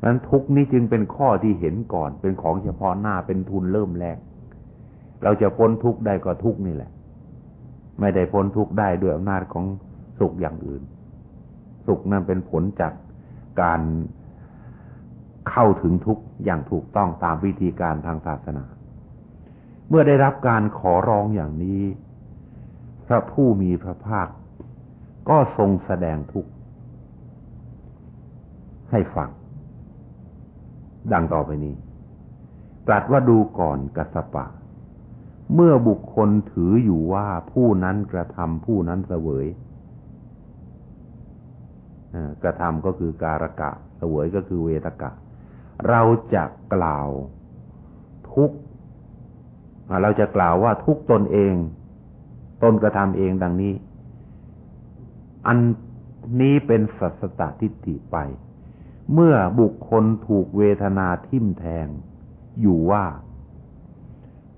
B: นั้นทุกนี้จึงเป็นข้อที่เห็นก่อน เป็นของเฉพาะหน้าเป็นทุนเริ่มแรก เราจะพ้นทุกได้ก็ทุกนี่แหละ ไม่ได้พ้นทุกได้ด้วยอำนาจของสุขอย่างอื่น สุขนั้นเป็นผลจากการเข้าถึงทุกอย่างถูกต้องตามวิธีการทางศาสนา เมื่อได้รับการขอร้องอย่างนี้ พระผู้มีพระภาค ก็ทรงแสดงทุกข์ให้ฟัง ดังต่อไปนี้ ตรัสว่าดูก่อนกัสปะ เมื่อบุคคลถืออยู่ว่าผู้นั้นกระทำผู้นั้นเสวยกระทำก็คือการกะ เสวยก็คือเวทกะ เราจะกล่าวทุกเราจะกล่าวว่าทุกตนเอง ตนกระทำเองดังนี้ อันนี้เป็นสัสตทิฏฐิไป เมื่อบุคคลถูกเวทนาทิ่มแทง อยู่ว่า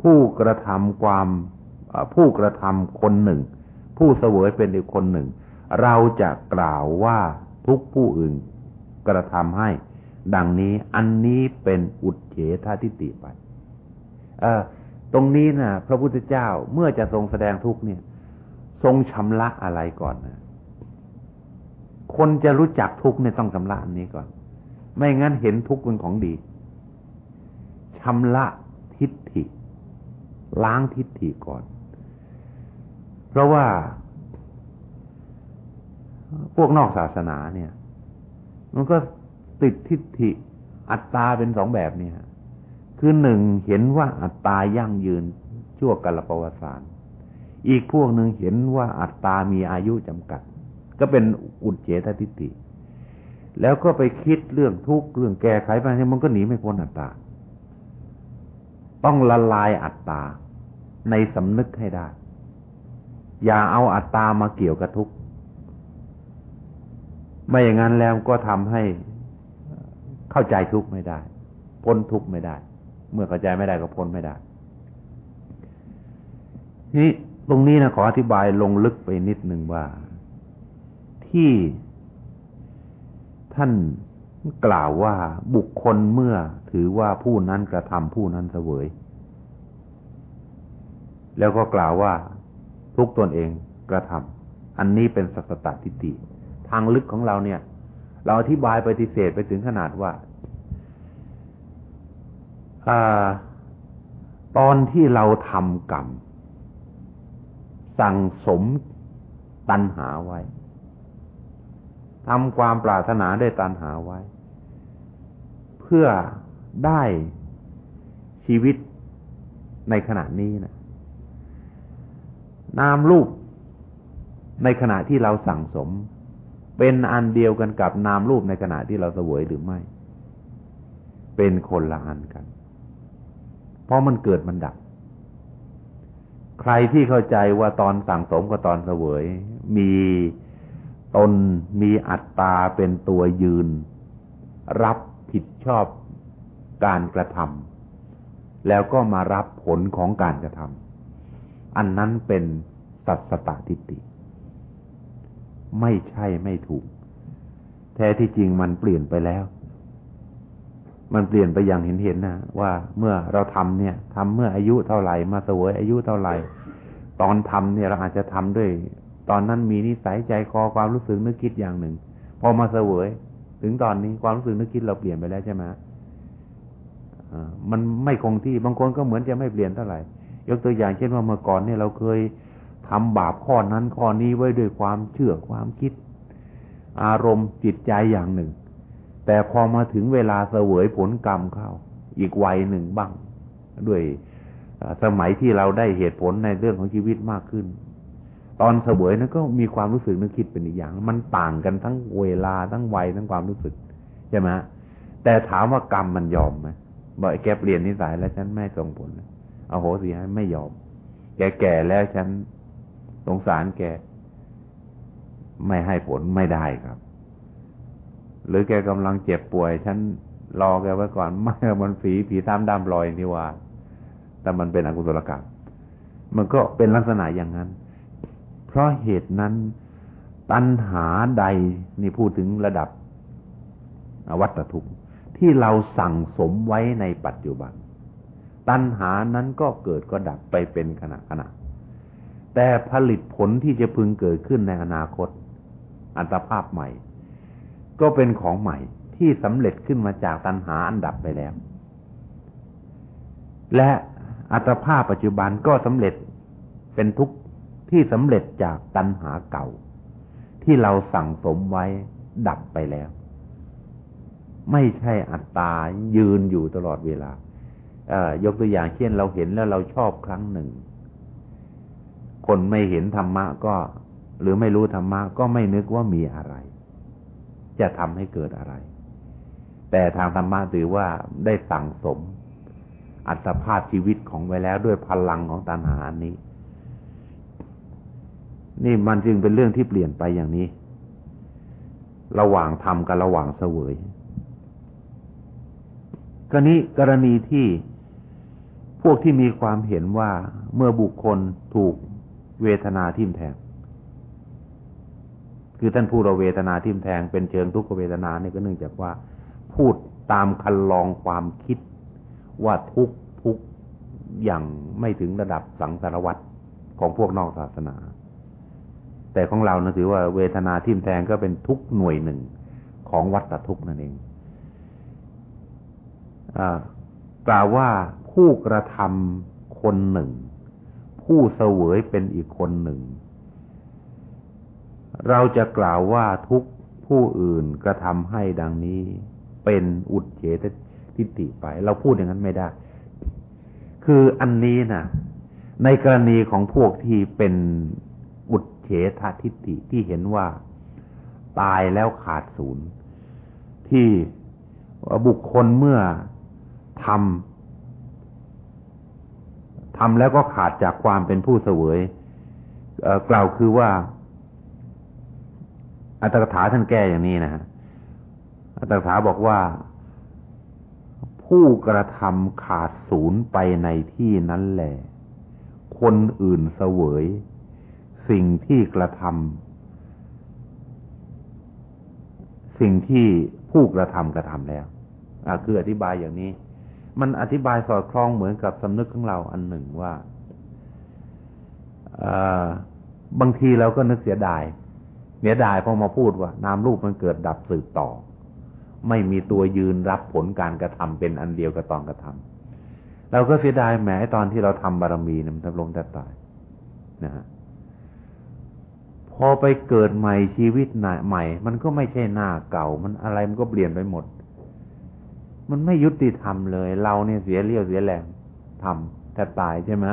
B: ผู้กระทำความผู้กระทำคนหนึ่ง ผู้เสวยเป็นอีกคนหนึ่ง เราจะกล่าวว่าทุกผู้อื่นกระทำให้ ดังนี้อันนี้เป็นอุดเฉททิฏฐิไปตรงนี้นะพระพุทธเจ้าเมื่อจะทรงแสดงทุกเนี่ย ทรงชำระอะไรก่อนนะคนจะรู้จักทุกเนี่ยต้องชำระอันนี้ก่อน ไม่งั้นเห็นทุกเป็นของดีชำระทิฏฐิ ล้างทิฏฐิก่อน เพราะว่าพวกนอกศาสนาเนี่ย มันก็ติดทิฏฐิอัตตาเป็นสองแบบเนี่ยคือหนึ่งเห็นว่าอัตตายั่งยืนชั่วกัลปวสารอีกพวกหนึ่งเห็นว่าอัตตามีอายุจำกัด ก็เป็นอุดเฉททิฏฐิ แล้วก็ไปคิดเรื่องทุกข์เรื่องแก้ไขไปมันก็หนีไม่พ้นอัตตา ต้องละลายอัตตาในสำนึกให้ได้ อย่าเอาอัตตามาเกี่ยวกับทุกข์ ไม่อย่างนั้นแล้วก็ทำให้เข้าใจทุกข์ไม่ได้ พ้นทุกข์ไม่ได้ เมื่อเข้าใจไม่ได้ก็พ้นไม่ได้ ทีนี้ตรงนี้นะขออธิบายลงลึกไปนิดหนึ่งว่าที่ ท่านกล่าวว่าบุคคลเมื่อถือว่าผู้นั้นกระทำผู้นั้นเสวย แล้วก็กล่าวว่าทุกตนเองกระทำอันนี้เป็นสัตตทิฏฐิทางลึกของเราเนี่ย เราอธิบายปฏิเสธไปถึงขนาดว่าอตอนที่เราทำกรรม สั่งสมตัณหาไว้ ทำความปรารถนาได้ตัณหาไว้ เพื่อได้ชีวิตในขณะนี้นะนามรูปในขณะที่เราสั่งสม เป็นอันเดียวกันกับนามรูปในขณะที่เราเสวยหรือไม่ เป็นคนละอันกัน เพราะมันเกิดมันดับ ใครที่เข้าใจว่าตอนสั่งสมกับตอนเสวยมี ตนมีอัตตาเป็นตัวยืน รับผิดชอบการกระทำแล้วก็มารับผลของการกระทำอันนั้นเป็นสัตสตทิฏฐิไม่ใช่ไม่ถูก แท้ที่จริงมันเปลี่ยนไปแล้ว มันเปลี่ยนไปอย่างเห็นเห็นนะว่าเมื่อเราทำเนี่ยทำเมื่ออายุเท่าไหร่มาสวยอายุเท่าไหร่ ตอนทำเนี่ยเราอาจจะทำด้วย ตอนนั้นมีนิสัยใจคอความรู้สึกนึกคิดอย่างหนึ่ง พอมาเสวย ถึงตอนนี้ความรู้สึกนึกคิดเราเปลี่ยนไปแล้วใช่ไหมมันไม่คงที่บางคนก็เหมือนจะไม่เปลี่ยนเท่าไหร่ ยกตัวอย่างเช่นว่าเมื่อก่อนเนี่ยเราเคยทำบาปข้อนั้นข้อนี้ไว้ด้วยความเชื่อความคิด อารมณ์จิตใจอย่างหนึ่ง แต่พอมาถึงเวลาเสวยผลกรรมเข้า อีกวัยหนึ่งบ้าง ด้วยสมัยที่เราได้เหตุผลในเรื่องของชีวิตมากขึ้น ตอนเสวยนั้นก็มีความรู้สึกนึกคิดเป็นอีกอย่าง มันต่างกันทั้งเวลาทั้งวัยทั้งความรู้สึกใช่ไหมแต่ถามว่ากรรมมันยอมไหมบอกแกเปลี่ยนนิสัยแล้วฉันไม่ส่งผลเอาโหสิให้ไม่ยอม แกแก่แล้วฉันสงสารแกไม่ให้ผลไม่ได้ครับ หรือแกกำลังเจ็บป่วย ฉันรอแกไว้ก่อนไม่มันฝีผีตามดำลอยนี่ว่า แต่มันเป็นอกุศลกรรมมันก็เป็นลักษณะอย่างนั้น เพราะเหตุนั้น ตัณหาใดนี่พูดถึงระดับวัตถุที่เราสั่งสมไว้ในปัจจุบัน ตัณหานั้นก็เกิดก็ดับไปเป็นขณะขณะแต่ผลิตผลที่จะพึงเกิดขึ้นในอนาคต อัตภาพใหม่ ก็เป็นของใหม่ที่สำเร็จขึ้นมาจากตัณหาอันดับไปแล้ว และอัตภาพปัจจุบันก็สำเร็จเป็นทุก ที่สำเร็จจากตัณหาเก่า ที่เราสั่งสมไว้ดับไปแล้ว ไม่ใช่อัตตายืนอยู่ตลอดเวลายกตัวอย่างเช่นเราเห็นแล้วเราชอบครั้งหนึ่ง คนไม่เห็นธรรมะก็ หรือไม่รู้ธรรมะก็ไม่นึกว่ามีอะไร จะทำให้เกิดอะไร แต่ทางธรรมะถือว่าได้สั่งสม อัตภาพชีวิตของไว้แล้วด้วยพลังของตัณหานี้ นี่มันจึงเป็นเรื่องที่เปลี่ยนไปอย่างนี้ ระหว่างทำกับระหว่างเสวยกรณีกรณีที่พวกที่มีความเห็นว่าเมื่อบุคคลถูกเวทนาทิ่มแทง คือท่านพูดเราเวทนาทิ่มแทงเป็นเชิงทุกขเวทนาเนี่ยก็เนื่องจากว่า พูดตามคันลองความคิดว่าทุกทุกอย่างไม่ถึงระดับสังสารวัตรของพวกนอกศาสนา แต่ของเรานะถือว่าเวทนาทิ่มแทงก็เป็นทุกหน่วยหนึ่งของวัตทุกนั่นเองกล่าวว่าผู้กระทำคนหนึ่ง ผู้เสวยเป็นอีกคนหนึ่ง เราจะกล่าวว่าทุกผู้อื่นกระทำให้ดังนี้ เป็นอุดเฉททิฏฐิไป เราพูดอย่างนั้นไม่ได้ คืออันนี้นะในกรณีของพวกที่เป็น เฉททิฏฐิที่เห็นว่าตายแล้วขาดศูนย์ที่บุคคลเมื่อทำทำแล้วก็ขาดจากความเป็นผู้เสวยกล่าวคือว่า อัตถกถาท่านแก้อย่างนี้นะฮะอัตถกถาบอกว่า ผู้กระทำขาดศูนย์ไปในที่นั้นแหละคนอื่นเสวย สิ่งที่กระทำสิ่งที่ผู้กระทำกระทำแล้วคืออธิบายอย่างนี้ มันอธิบายสอดคล้องเหมือนกับสำนึกของเราอันหนึ่งว่าบางทีเราก็นึกเสียดายเสียดายพอมาพูดว่านามรูปมันเกิดดับสืบต่อ ไม่มีตัวยืนรับผลการกระทำเป็นอันเดียวกับตอนกระทำเราก็เสียดายแหมตอนที่เราทำบารมีมันทำลงแทบตายนะฮะ พอไปเกิดใหม่ชีวิตใหม่ มันก็ไม่ใช่หน้าเก่า มันอะไรมันก็เปลี่ยนไปหมด มันไม่ยุติธรรมเลย เราเนี่ยเสียเรี่ยวเสียแรงทำแทบตายใช่ไหม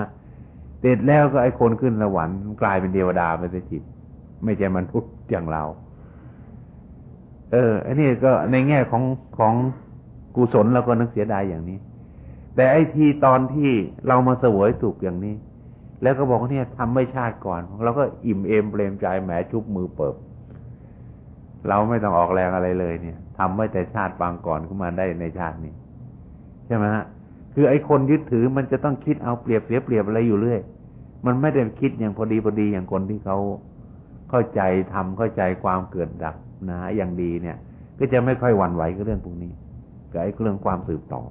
B: เสร็จแล้วก็ไอ้คนขึ้นสวรรค์กลายเป็นเทวดาไปเสียจิต ไม่ใช่มนพุทธอย่างเรา เออ อันนี้ก็ในแง่ของของกุศลเราก็นึกเสียดายอย่างนี้ แต่ไอ้ที่ตอนที่เรามาเสวยสุขอย่างนี้ แล้วก็บอกว่าเนี่ยทำไม่ชาติก่อน เราก็อิ่มเอมเปลมใจแหมชุบมือเปิบ เราไม่ต้องออกแรงอะไรเลยเนี่ยทำไว้แต่ชาติบางก่อนขึ้นมาได้ในชาตินี้ ใช่ไหมฮะคือไอ้คนยึดถือมันจะต้องคิดเอาเปรียบเสียเปรียบอะไรอยู่เรื่อย มันไม่ได้คิดอย่างพอดีพอดีอย่างคนที่เขาเข้าใจทำเข้าใจความเกิดดับนะอย่างดีเนี่ย ก็จะไม่ค่อยหวั่นไหวกับเรื่องพวกนี้กับไอ้เรื่องความสืบต่อ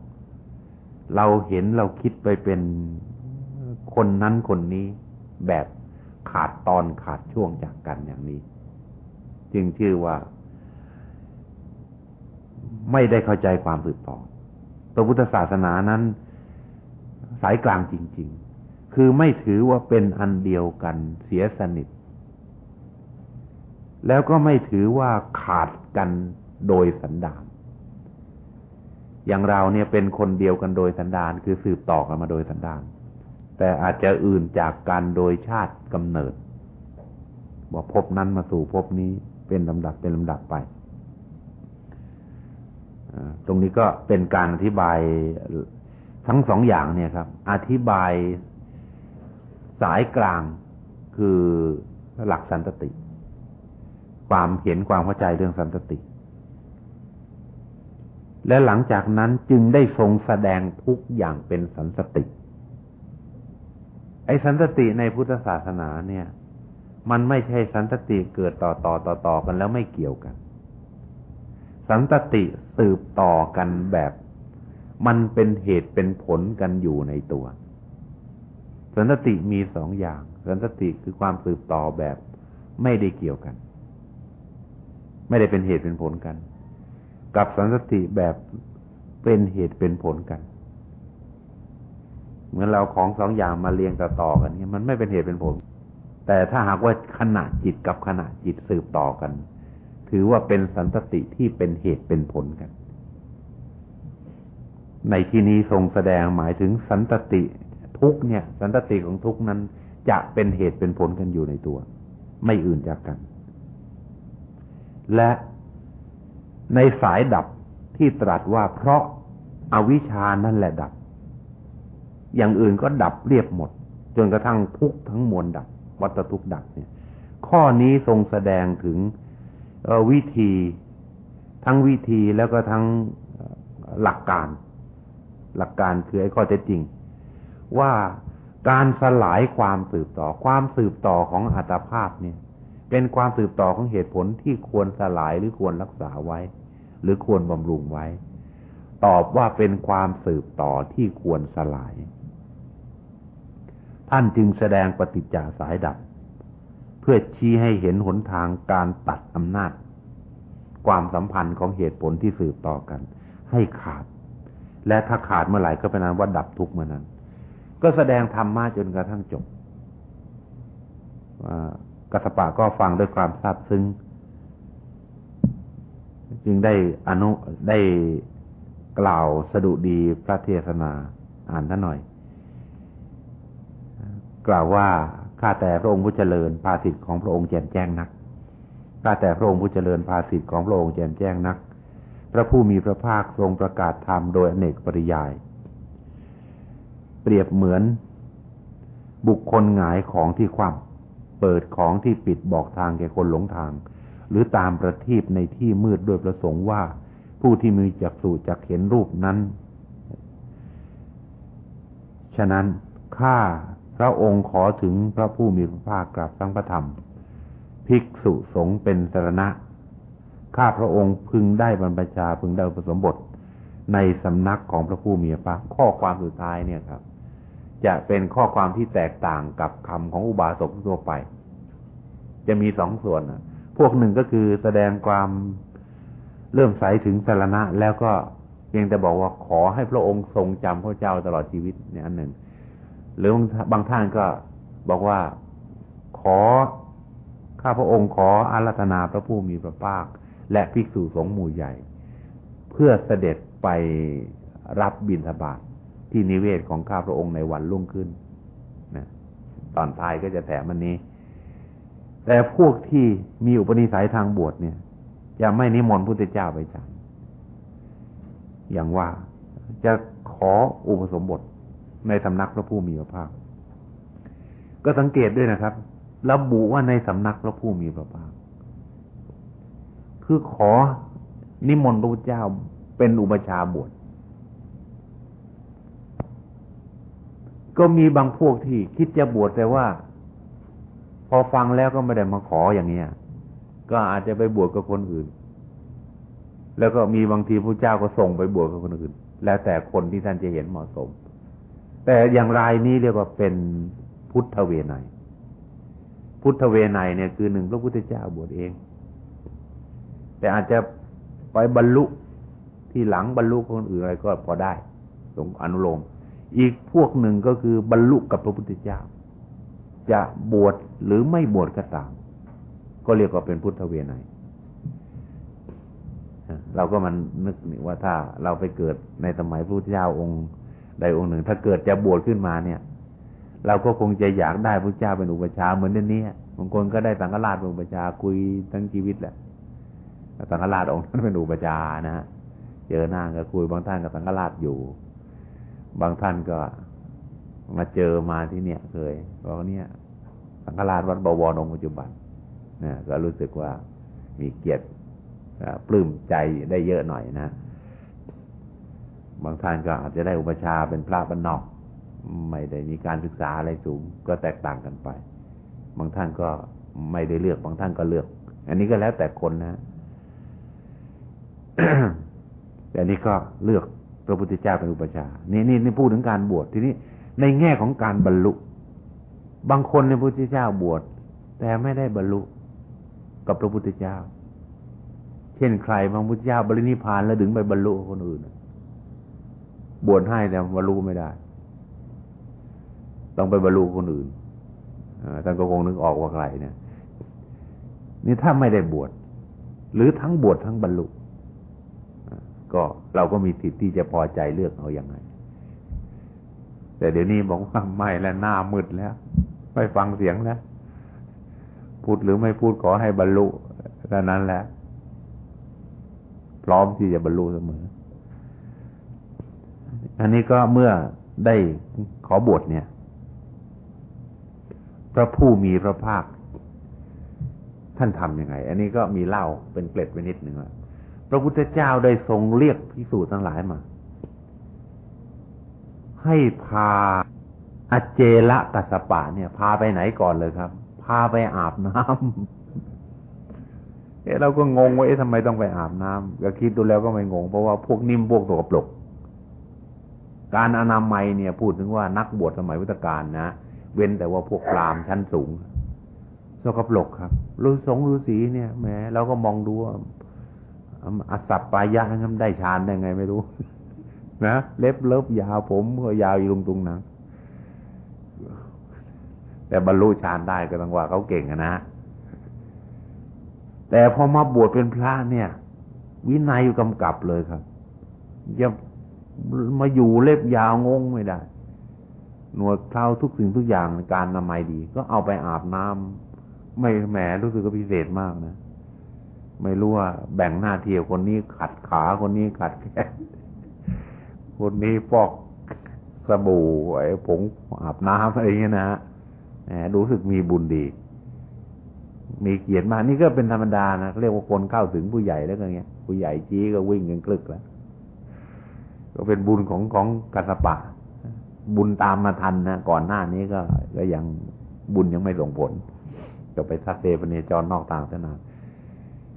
B: เราเห็นเราคิดไปเป็น คนนั้นคนนี้แบบขาดตอนขาดช่วงจากกันอย่างนี้ จึงชื่อว่า ไม่ได้เข้าใจความสืบต่อพระพุทธศาสนานั้นสายกลางจริง ๆ คือไม่ถือว่าเป็นอันเดียวกันเสียสนิท แล้วก็ไม่ถือว่าขาดกันโดยสันดาน อย่างเราเนี่ยเป็นคนเดียวกันโดยสันดาน คือสืบต่อกันมาโดยสันดาน แต่อาจจะอื่นจากกันโดยชาติกำเนิดว่าพบนั้นมาสู่พบนี้เป็นลำดับเป็นลำดับไป ตรงนี้ก็เป็นการอธิบายทั้งสองอย่างเนี่ยครับ อธิบายสายกลางคือหลักสันตติ ความเห็นความเข้าใจเรื่องสันตติ และหลังจากนั้นจึงได้ทรงแสดงทุกอย่างเป็นสันสติ อ้สันสติในพุทธศาสนาเนี่ย มันไม่ใช่สันสติเกิดต่อต่อต่อต่อกันแล้วไม่เกี่ยวกัน สันตติสืบต่อกันแบบ มันเป็นเหตุเป็นผลกันอยู่ในตัว สันตติมีสองอย่าง สันตติคือความสืบต่อแบบ ไม่ได้เกี่ยวกัน ไม่ได้เป็นเหตุเป็นผลกัน กับสันสติแบบเป็นเหตุเป็นผลกัน เหมือนเราของสองอย่างมาเรียงต่อๆกันนี่มันไม่เป็นเหตุเป็นผล แต่ถ้าหากว่าขณะจิตกับขณะจิตสืบต่อกัน ถือว่าเป็นสันตติที่เป็นเหตุเป็นผลกัน ในที่นี้ทรงแสดงหมายถึงสันตติทุกเนี่ย สันตติของทุกนั้นจะเป็นเหตุเป็นผลกันอยู่ในตัว ไม่อื่นจากกัน และในสายดับที่ตรัสว่าเพราะอาวิชานั่นแหละดับ อย่างอื่นก็ดับเรียบหมด จนกระทั่งทุกทั้งมวลดับ วัตทุกดับเนี่ย ข้อนี้ทรงแสดงถึงวิธีทั้งวิธีแล้วก็ทั้งหลักการ หลักการคือไอ้ข้อเท็จจริง ว่าการสลายความสืบต่อความสืบต่อของอัตภาพเนี่ย เป็นความสืบต่อของเหตุผลที่ควรสลายหรือควรรักษาไว้ หรือควรบำรุงไว้ ตอบว่าเป็นความสืบต่อที่ควรสลาย ท่านจึงแสดงปฏิจจาสายดับ เพื่อชี้ให้เห็นหนทางการตัดอำนาจ ความสัมพันธ์ของเหตุผลที่สืบต่อกัน ให้ขาด และถ้าขาดเมื่อไหร่ก็เป็นนั้นว่าดับทุกเมื่อนั้น ก็แสดงธรรมะจนกระทั่งจบกัสปะก็ฟังด้วยความซาบซึ้งจึงได้อนุได้กล่าวสดุดีพระเทศนาอ่านท่านหน่อย กล่าวว่าข้าแต่พระองค์ผู้เจริญภาสิทธิ์ของพระองค์แจ่มแจ้งนักข้าแต่พระองค์ผู้เจริญภาสิทธิ์ของพระองค์แจ่มแจ้งนัก พระผู้มีพระภาคทรงประกาศธรรมโดยอเนกปริยาย เปรียบเหมือน บุคคลหงายของที่คว่ำเปิดของที่ปิดบอกทางแก่คนหลงทาง หรือตามประทีปในที่มืดโดยประสงค์ว่า ผู้ที่มีจักสู่จักเห็นรูปนั้น ฉะนั้นข้า ระองค์ขอถึงพระผู้มีพระภาคกราบสังพระธรรม ภิกษุสงฆ์เป็นสรณะ ข้าพระองค์พึงได้บรรพชาพึงได้ผสมบทในสำนักของพระผู้มีพระภาคข้อความสุดท้ายเนี่ยครับ จะเป็นข้อความที่แตกต่างกับคำของอุบาสกทั่วไป จะมีสองส่วนพวกหนึ่งก็คือแสดงความเริ่มใสถึงสารณะแล้วก็เพียงแต่บอกว่าขอให้พระองค์ทรงจำพระเจ้าตลอดชีวิตเนี่ยอันหนึ่ง หรือบางท่านก็บอกว่าขอข้าพระองค์ขออารัธนาพระผู้มีพระภาค และภิกษุสงฆ์หมู่ใหญ่ เพื่อเสด็จไปรับบิณฑบาตทที่นิเวศของข้าพระองค์ในวันรุ่งขึ้นนะตอนท้ายก็จะแถมอันนี้ แต่พวกที่มีอุปนิสัยทางบวชเนี่ยจะไม่นิมนต์พุทธเจ้าไปฉันอย่างว่าจะขออุปสมบท ในสำนักพระผู้มีพระภาค ก็สังเกตด้วยนะครับ ระบุว่าในสำนักพระผู้มีพระภาค คือขอนิมนต์พระพุทธเจ้าเป็นอุปชาบวชก็มีบางพวกที่คิดจะบวชแต่ว่า พอฟังแล้วก็ไม่ได้มาขออย่างเนี้ยก็อาจจะไปบวชกับคนอื่น แล้วก็มีบางทีพระเจ้าก็ส่งไปบวชกับคนอื่น แล้วแต่คนที่ท่านจะเห็นเหมาะสม แต่อย่างรายนี้เรียกว่าเป็นพุทธเวไนพุทธเวไนเนี่ยคือหนึ่งพระพุทธเจ้าบวชเอง แต่อาจจะไปบรรลุที่หลังบรรลุคนอื่นอะไรก็พอได้สงอนุโลมอีกพวกหนึ่งก็คือบรรลุกับพระพุทธเจ้า จะบวชหรือไม่บวชก็ตาม ก็เรียกว่าเป็นพุทธเวไนเราก็มันนึกนี่ว่าถ้าเราไปเกิดในสมัยพระพุทธเจ้าองค์ ใดองค์หนึ่ง ถ้าเกิดจะบวชขึ้นมาเนี่ย เราก็คงจะอยากได้พระเจ้าเป็นอุปชาเหมือนเดี๋ยวนี้บางคนก็ได้สังฆราชเป็นอุปชาคุยทั้งชีวิตแหละสังฆราชองค์นั้นเป็นอุปชานะฮะเจอหน้าก็คุยบางท่านกับสังฆราชอยู่ บางท่านก็มาเจอมาที่เนี่ย เคยบอกเนี่ย สังฆราชวัดบวรองค์ปัจจุบันนะก็รู้สึกว่ามีเกียรติปลื้มใจได้เยอะหน่อยนะ บางท่านก็อาจจะได้อุปชาเป็นพระบรรนอก ไม่ได้มีการศึกษาอะไรสูงก็แตกต่างกันไป บางท่านก็ไม่ได้เลือก บางท่านก็เลือก อันนี้ก็แล้วแต่คนนะแต่อันนี้ก็เลือกพระพุทธเจ้าเป็นอุปชา นี่นี่นี่พูดถึงการบวชทีนี้ในแง่ของการบรรลุ บางคนในพระพุทธเจ้าบวช แต่ไม่ได้บรรลุกับพระพุทธเจ้า เช่นใครบางพุทธเจ้าบริณิพานแล้วถึงไปบรรลุคนอื่น บวชให้แต่บรรลุไม่ได้ ต้องไปบรรลุคนอื่นท่านก็คงนึกออกว่าใครเนี่ย นี่ถ้าไม่ได้บวชหรือทั้งบวชทั้งบรรลุก็เราก็มีสิทธิ์ที่จะพอใจเลือกเอาอย่างไง แต่เดี๋ยวนี้บอกว่าไม่แล้วหน้ามืดแล้วไม่ฟังเสียงแล้วพูดหรือไม่พูดขอให้บรรลุเท่านั้นแหละพร้อมที่จะบรรลุเสมอ อันนี้ก็เมื่อได้ขอบวชเนี่ย พระผู้มีพระภาค ท่านทำยังไง อันนี้ก็มีเล่าเป็นเกล็ดไปนิดหนึ่งว่าพระพุทธเจ้าได้ทรงเรียกพิสูจน์ทั้งหลายมา ให้พาอเจละกัสปะเนี่ย พาไปไหนก่อนเลยครับ พาไปอาบน้ำเอ๊ะเราก็งงว่าเอ๊ะทำไมต้องไปอาบน้ำก็คิดดูแล้วก็ไม่งง เพราะว่าพวกนิ่มพวกสกปรก การอนามัยเนี่ยพูดถึงว่านักบวชสมัยพุทธกาลนะ เว้นแต่ว่าพวกพราหมณ์ชั้นสูง สกปรกครับฤาษีฤาษีเนี่ยแหมเราก็มองดูว่าอสัปปายะนั้นได้ฌานได้ไงไม่รู้ นะเล็บเล็บยาวผมก็ยาวอยู่ลุงตุงนังแต่บรรลุฌานได้ก็ต้องว่าเขาเก่งนะ แต่พอมาบวชเป็นพระเนี่ย วินัยอยู่กำกับเลยครับจะ มาอยู่เล็บยาวงงไม่ได้ หนวดเท้าทุกสิ่งทุกอย่างในการนามัยดี ก็เอาไปอาบน้ำไม่แหมรู้สึกก็พิเศษมากนะ ไม่รู้ว่าแบ่งหน้าที่คนนี้ขัดขาคนนี้ขัดแขนคนนี้ฟอกสบู่ไอ้ผงอาบน้ำอะไรเงี้ยนะฮะแหมรู้สึกมีบุญดี มีเกียรติมากนี่ก็เป็นธรรมดานะเรียกว่าคนเข้าถึงผู้ใหญ่แล้วก็เงี้ย ผู้ใหญ่ชี้ก็วิ่งกันกลึกแล้ว ก็เป็นบุญของของกัสปะ บุญตามมาทันนะก่อนหน้านี้ก็ก็ยังบุญยังไม่ส่งผลก็ไปทัดเตปเนจรนอกต่างเท่า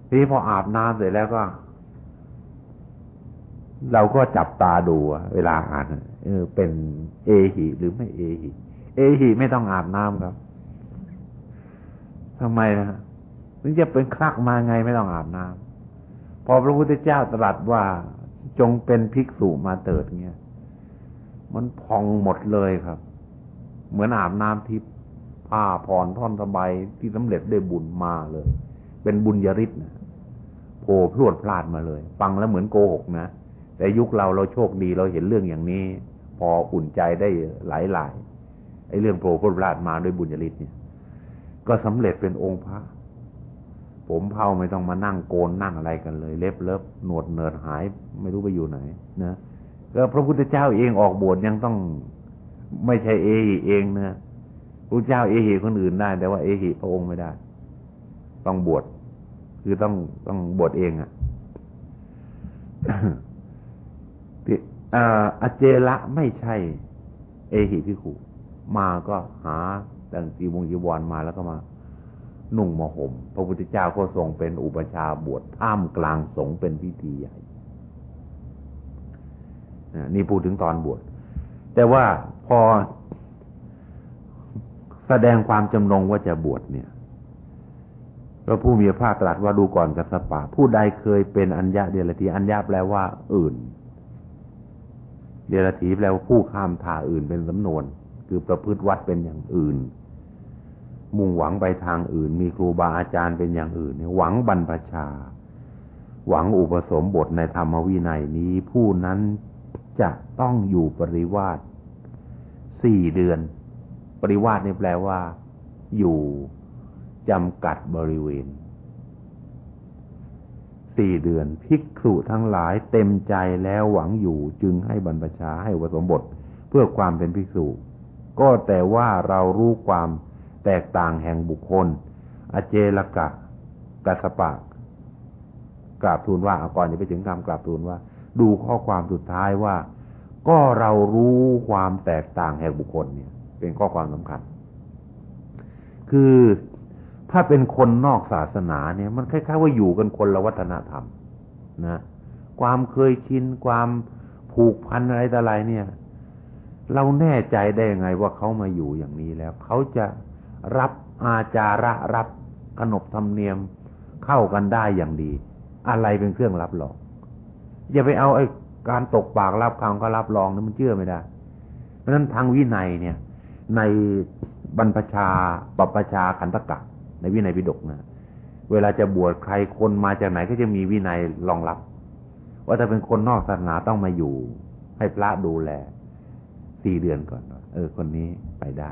B: ทีนี้พออาบน้ำเสร็จแล้วก็ เราก็จับตาดูเวลาอ่านเออเป็นเอหิหรือไม่เอหิ เอหิไม่ต้องอาบน้ำครับทำไมนะถึงจะเป็นคลักมาไงไม่ต้องอาบน้ำพอพระพุทธเจ้าตรัสว่า จงเป็นภิกษุมาเติดเงี้ยมันพองหมดเลยครับ เหมือนอาบน้ำทิพย์ผ้าผ่อนท่อนสบายที่สำเร็จได้บุญมาเลย เป็นบุญยริศนะโผล่พรวดพลาดมาเลย ฟังแล้วเหมือนโกหกนะ แต่ยุคเราเราโชคดีเราเห็นเรื่องอย่างนี้ พออุ่นใจได้หลายหลายไอ้เรื่องโผล่พรวดพลาดมาด้วยบุญยริศเนี่ย ก็สำเร็จเป็นองค์พระ ผมเผาไม่ต้องมานั่งโกนนั่งอะไรกันเลย เล็บเล็บหนวดเนิดหายไม่รู้ไปอยู่ไหนนะก็พระพุทธเจ้าเองออกบวชยังต้องไม่ใช่เอหิเองนะพระเจ้าเอหิคนอื่นได้ แต่ว่าเอหิพระองค์ไม่ได้ ต้องบวชคือต้องต้องบวชเองอะ่ะอเจละไม่ใช่ เอหิพิขุมาก็หาตั้งจีวงจีวรมาแล้วก็มา นุ่งมาห่มพระพุทธเจ้าก็ทรงเป็นอุปชาบวชท่ามกลางสงเป็นพิธีใหญ่นี่พูดถึงตอนบวชแต่ว่าพอแสดงความจำนงว่าจะบวชเนี่ยพระผู้มีพระตรัสว่าดูก่อนกัสปะ ผู้ใดเคยเป็นอัญญาเดรธีอัญญาแปลว่า อื่น เดรธีแปลว่าผู้ข้ามทาอื่นเป็นสำนวน คือประพฤติวัดเป็นอย่างอื่น มุ่งหวังไปทางอื่น มีครูบาอาจารย์เป็นอย่างอื่น หวังบรรพชา หวังอุปสมบทในธรรมวินัยนี้ ผู้นั้นจะต้องอยู่ปริวาสสี่เดือน ปริวาสนี่แปลว่า อยู่จำกัดบริเวณสี่เดือนภิกษุทั้งหลายเต็มใจแล้วหวังอยู่จึงให้บรรพชาให้อุปสมบทเพื่อความเป็นภิกษุ ก็แต่ว่าเรารู้ความ แตกต่างแห่งบุคคล อเจลกะกัสปะกราบทูลว่าก่อนจะไปถึงคำกราบทูลว่า ดูข้อความสุดท้ายว่า ก็เรารู้ความแตกต่างแห่งบุคคลเนี่ย เป็นข้อความสำคัญ คือถ้าเป็นคนนอกศาสนาเนี่ย มันคล้ายๆว่าอยู่กันคนละวัฒนธรรมนะความเคยชินความผูกพันอะไรต่ออะไรเนี่ย เราแน่ใจได้ยังไงว่าเขามาอยู่อย่างนี้แล้ว เขาจะ รับอาจาระรับขนบธรรมเนียมเข้ากันได้อย่างดี อะไรเป็นเครื่องรับรอง อย่าไปเอาไอ้การตกปากรับคำก็รับรองนะมันเชื่อไม่ได้ เพราะฉะนั้นทางวินัยเนี่ย ในบรรพชาปปชาขันตกะในวินัยปิฎกนะเวลาจะบวชใครคนมาจากไหนก็จะมีวินัยรองรับ ว่าถ้าเป็นคนนอกศาสนาต้องมาอยู่ ให้พระดูแลสี่เดือนก่อน เออ คนนี้ไปได้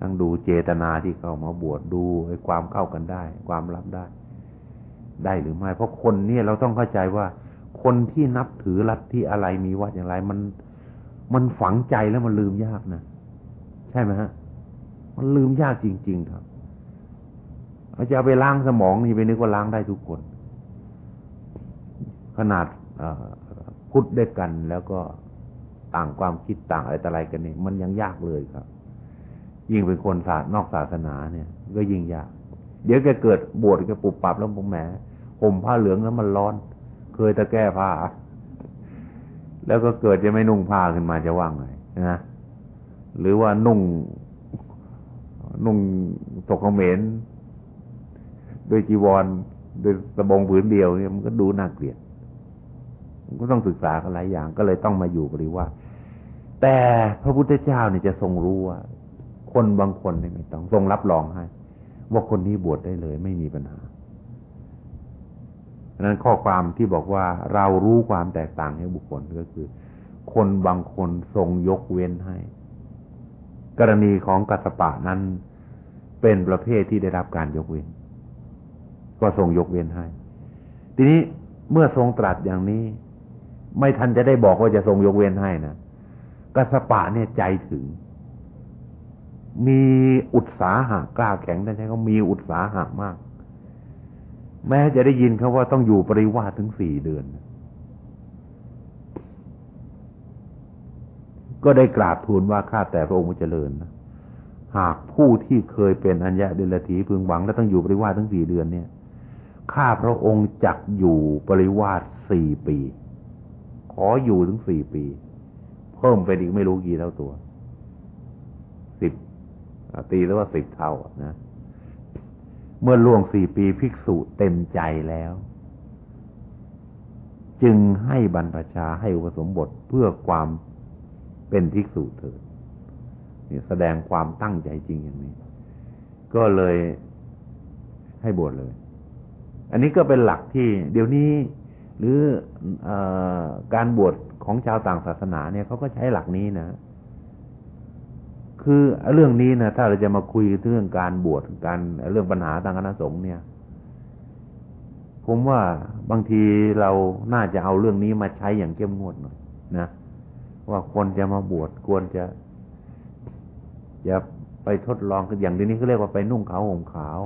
B: ต้องดูเจตนาที่เข้ามาบวชดูให้ความเข้ากันได้ ความรับได้ ได้หรือไม่ เพราะคนเนี่ยเราต้องเข้าใจว่า คนที่นับถือรัฐที่อะไรมีวัดอย่างไร มันมันฝังใจแล้วมันลืมยากนะใช่ไหมฮะ มันลืมยากจริง ๆ ครับอาจะไปล้างสมองนี่ไปนึกว่าล้างได้ทุกคน ขนาดพุทธด้วยกันแล้วก็ต่างความคิดต่างอะไรต่ออะไรกันนี่มันยังยากเลยครับ ยิ่งเป็นคนศาสนอกศาสนาเนี่ยก็ยิ่งยาก เดี๋ยวแกเกิดบวชแกปุบปับแล้วผมแหมห่มผ้าเหลืองแล้วมันร้อน เคยตะแก้ผ้า แล้วก็เกิดจะไม่นุ่งผ้าขึ้นมาจะว่างไงนะหรือว่านุ่งนุ่งตกเขมรโดยจีวรโดยสบงผืนเดียวเนี่ยมันก็ดูน่าเกลียดมันก็ต้องศึกษากันหลายอย่าง ก็เลยต้องมาอยู่บริว่า แต่พระพุทธเจ้าเนี่ยจะทรงรู้ว่า คนบางคนไม่ต้องทรงรับรองให้ ว่าคนนี้บวชได้เลยไม่มีปัญหาดังนั้นข้อความที่บอกว่าเรารู้ความแตกต่างให้บุคคลก็คือ คนบางคนทรงยกเว้นให้ กรณีของกัสปะนั้นเป็นประเภทที่ได้รับการยกเว้น ก็ทรงยกเว้นให้ ทีนี้เมื่อทรงตรัสอย่างนี้ ไม่ทันจะได้บอกว่าจะทรงยกเว้นให้นะกัสปะเนี่ยใจถึง มีอุตสาหะกล้าแข็งได้ใช่เขามีอุตสาหะมาก แม้จะได้ยินเขาว่าต้องอยู่ปริวาสถึงสี่เดือน ก็ได้กราบทูลว่าข้าแต่พระองค์เจริญนะหากผู้ที่เคยเป็นอัญญาเดลถีพึงหวังและต้องอยู่ปริวาสทั้งสี่เดือนเนี่ยข้าพระองค์จักอยู่ปริวาสสี่ปี ขออยู่ถึงสี่ปี เพิ่มไปอีกไม่รู้กี่เท่าตัว ตีแล้วว่าสิบเท่านะ เมื่อล่วงสี่ปีภิกษุเต็มใจแล้ว จึงให้บรรพชาให้อุปสมบทเพื่อความเป็นภิกษุเถิดนี่แสดงความตั้งใจจริงอย่างนี้ ก็เลยให้บวชเลย อันนี้ก็เป็นหลักที่เดี๋ยวนี้หรืออการบวชของชาวต่างศาสนาเนี่ยเขาก็ใช้หลักนี้นะ คือเรื่องนี้นะถ้าเราจะมาคุยเรื่องการบวชการเรื่องปัญหาทางคณะสงฆ์เนี่ย ผมว่าบางทีเราน่าจะเอาเรื่องนี้มาใช้อย่างเข้มงวดหน่อยนะว่าคนจะมาบวชควรจะอย่าไปทดลองอย่างนี้เขาเรียกว่าไปนุ่งขาวห่มขาว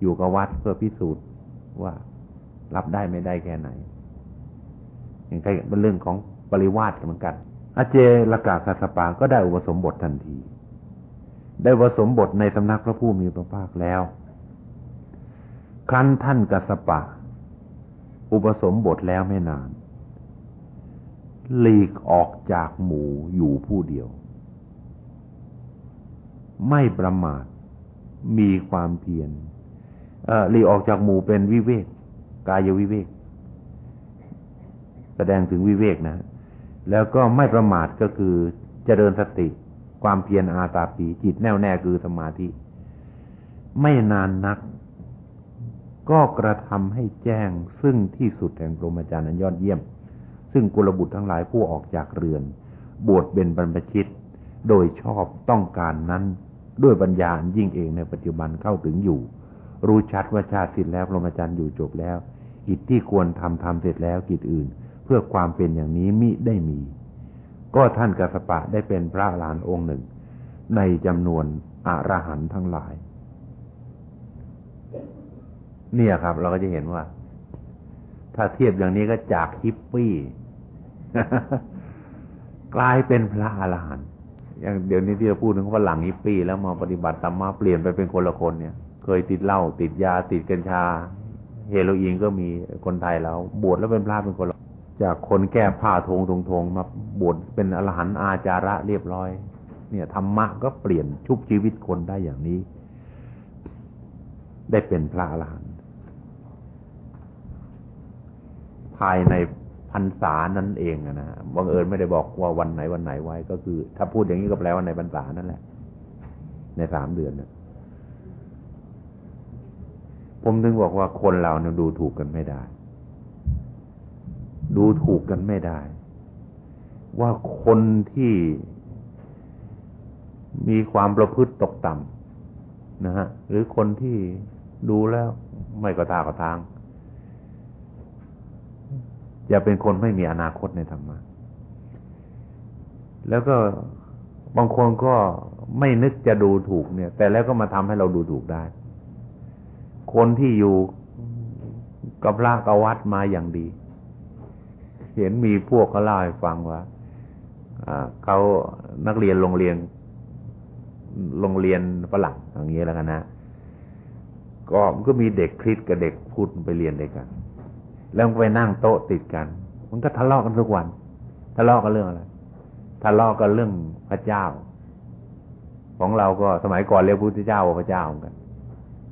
B: อยู่กับวัดเพื่อพิสูจน์ว่ารับได้ไม่ได้แค่ไหนอย่างไรเป็นเรื่องของปริวาสเหมือนกัน อาเจรกาสัสปาก็ได้อุปสมบททันที ได้อุปสมบทในสำนักพระผู้มีพระภาคแล้ว ครั้นท่านกัสปะ อุปสมบทแล้วไม่นานหลีกออกจากหมู่อยู่ผู้เดียว ไม่ประมาทมีความเพียรหลีกออกจากหมู่เป็นวิเวก กายวิเวก แสดงถึงวิเวกนะ แล้วก็ไม่ประมาทก็คือเจริญสติ ความเพียรอาตาปีจิตแน่วแน่คือสมาธิ ไม่นานนัก ก็กระทำให้แจ้งซึ่งที่สุดแห่งพรหมจรรย์อันยอดเยี่ยม ซึ่งกุลบุตรทั้งหลายผู้ออกจากเรือน บวชเป็นบรรพชิต โดยชอบต้องการนั้นด้วยปัญญายิ่งเองในปัจจุบันเข้าถึงอยู่ รู้ชัดว่าชาติสิ้นแล้วพรหมจรรย์อยู่จบแล้วกิจที่ควรทำทำเสร็จแล้วกิจอื่น เพื่อความเป็นอย่างนี้มิได้มี ก็ท่านกัสปะได้เป็นพระลานองค์หนึ่ง ในจำนวนอรหันต์ทั้งหลาย เนี่ยครับ เราก็จะเห็นว่า ถ้าเทียบอย่างนี้ก็จากฮิปปี้ กลายเป็นพระอรหันต์อย่างเดี๋ยวนี้ที่เราพูดถึงฝรั่งฮิปปี้แล้วมาปฏิบัติธรรมะเปลี่ยนไปเป็นคนละคนเนี่ย เคยติดเหล้าติดยาติดกัญชา เฮโรอีนก็มีคนไทยแล้ว บวชแล้วเป็นพระเป็นคนละ จากคนแก้ผ้าทงทงทงมาบวชเป็นอรหันต์อาจาระเรียบร้อย เนี่ยธรรมะก็เปลี่ยนชุบชีวิตคนได้อย่างนี้ ได้เป็นพระอรหันต์ภายในพรรษานั่นเองนะบังเอิญไม่ได้บอกว่าวันไหนวันไหนไว้ ก็คือ ถ้าพูดอย่างนี้ก็แปลว่าในพรรษานั่นแหละ ในสามเดือนนะผมถึงบอกว่าคนเราเนี่ยดูถูกกันไม่ได้ ดูถูกกันไม่ได้ ว่าคนที่มีความประพฤติตกต่ำนะฮะหรือคนที่ดูแล้วไม่ก็ตาก็ทางจะเป็นคนไม่มีอนาคตในธรรมะแล้วก็บางคนก็ไม่นึกจะดูถูกเนี่ย แต่แล้วก็มาทำให้เราดูถูกได้ คนที่อยู่กับพระกวัดมาอย่างดี เห็นมีพวกเขาเล่าให้ฟังว่าเขานักเรียนโรงเรียน โรงเรียนฝรั่งอย่างนี้แล้วกันนะก็มันก็มีเด็กคริสกับเด็กพุทธไปเรียนด้วยกัน แล้วไปนั่งโต๊ะติดกัน มันก็ทะเลาะกันทุกวัน ทะเลาะกันเรื่องอะไรทะเลาะกันเรื่องพระเจ้า ของเราก็สมัยก่อนเรียกพุทธเจ้าว่าพระเจ้าเหมือนกัน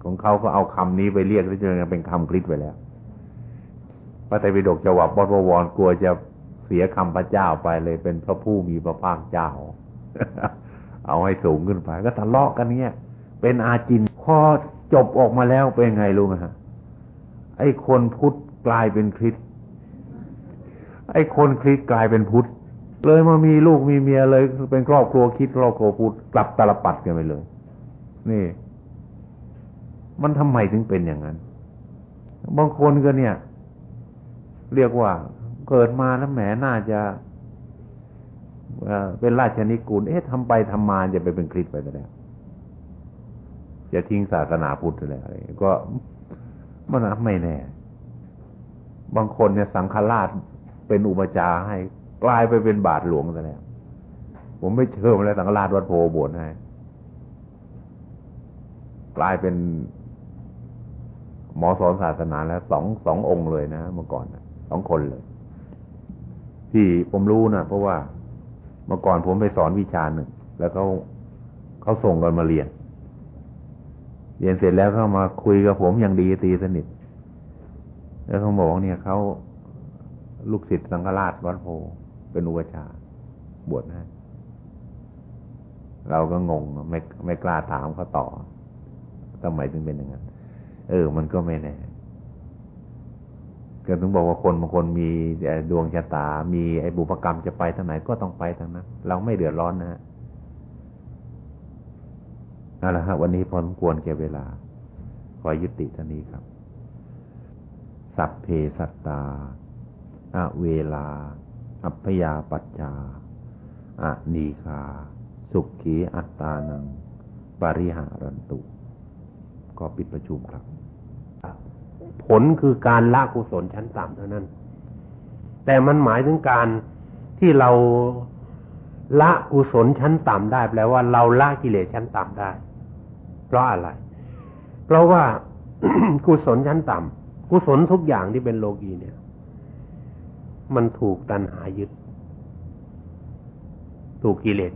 B: ของเขาก็เอาคำนี้ไปเรียกแล้วจนเป็นคำคลิปไปแล้ว ระไตรปิฎกจะว่าบดวรกลัวจะเสียคำพระเจ้าไปเลยเป็นพระผู้มีพระภาคเจ้า เอาให้สูงขึ้นไป ก็ทะเลาะกันเนี้ยเป็นอาจินพอจบออกมาแล้วเป็นไงลุงฮะไอ้คนพุทธกลายเป็นคริสไอ้คนคริสกลายเป็นพุทธเลยมามีลูกมีเมียเลย เป็นครอบครัวคิดครอบครัวพุทธกลับตลปัดกันไปเลย นี่ มันทำไมถึงเป็นอย่างนั้น บางคนก็เนี่ย เรียกว่าเกิดมาแล้วแหมน่าจะเป็นราชนิกูล เอ๊ะทำไปทำมาจะไปเป็นคริสไปแล้ว จะทิ้งศาสนาพุทธเลยก็มันไม่แน่ บางคนเนี่ยสังฆราชเป็นอุปจาให้ กลายไปเป็นบาทหลวงซะแล้ว ผมไม่เชื่อมาแล้วสังฆราชวัดโพบวชให้กลายเป็นหมอสอนศาสนาแล้วสองสององค์เลยนะเมื่อก่อน สองคนเลย ที่ผมรู้นะเพราะว่าเมื่อก่อนผมไปสอนวิชาหนึ่ง แล้วเขาเขาส่งกันมาเรียน เรียนเสร็จแล้วเขามาคุยกับผมอย่างดีตีสนิท แล้วเขาบอกเนี่ยเขาลูกศิษย์สังฆราชวัดโพเป็นอุปชา บวชให้เราก็งงไม่ไม่กล้าถามเขาต่อทำไมถึงเป็นอย่างนั้น เออ มันก็ไม่แน่ ก็ถึงบอกว่าคนบางคนมีดวงชะตา มีไอ้บุพกรรมจะไปทางไหนก็ต้องไปทางนั้น เราไม่เดือดร้อนนะฮะนั่นแหละฮะวันนี้พอสมควรแก่เวลา ขอยุติท่านี้ครับ สัพเพสัตตาอเวลา อัพยาปัจจาอนีคา สุขีอัตตานัง ปริหารันตุ ก็ปิดประชุมครับ
C: ผลคือการละกุศลชั้นต่ำเท่านั้น แต่มันหมายถึงการที่เราละกุศลชั้นต่ำได้แปลว่าเราละกิเลสชั้นต่ำได้ เพราะอะไร เพราะว่ากุศลชั้นต่ำกุศลทุกอย่างที่เป็นโลกีเนี่ย มันถูกตัณหายึด ถูกกิเลส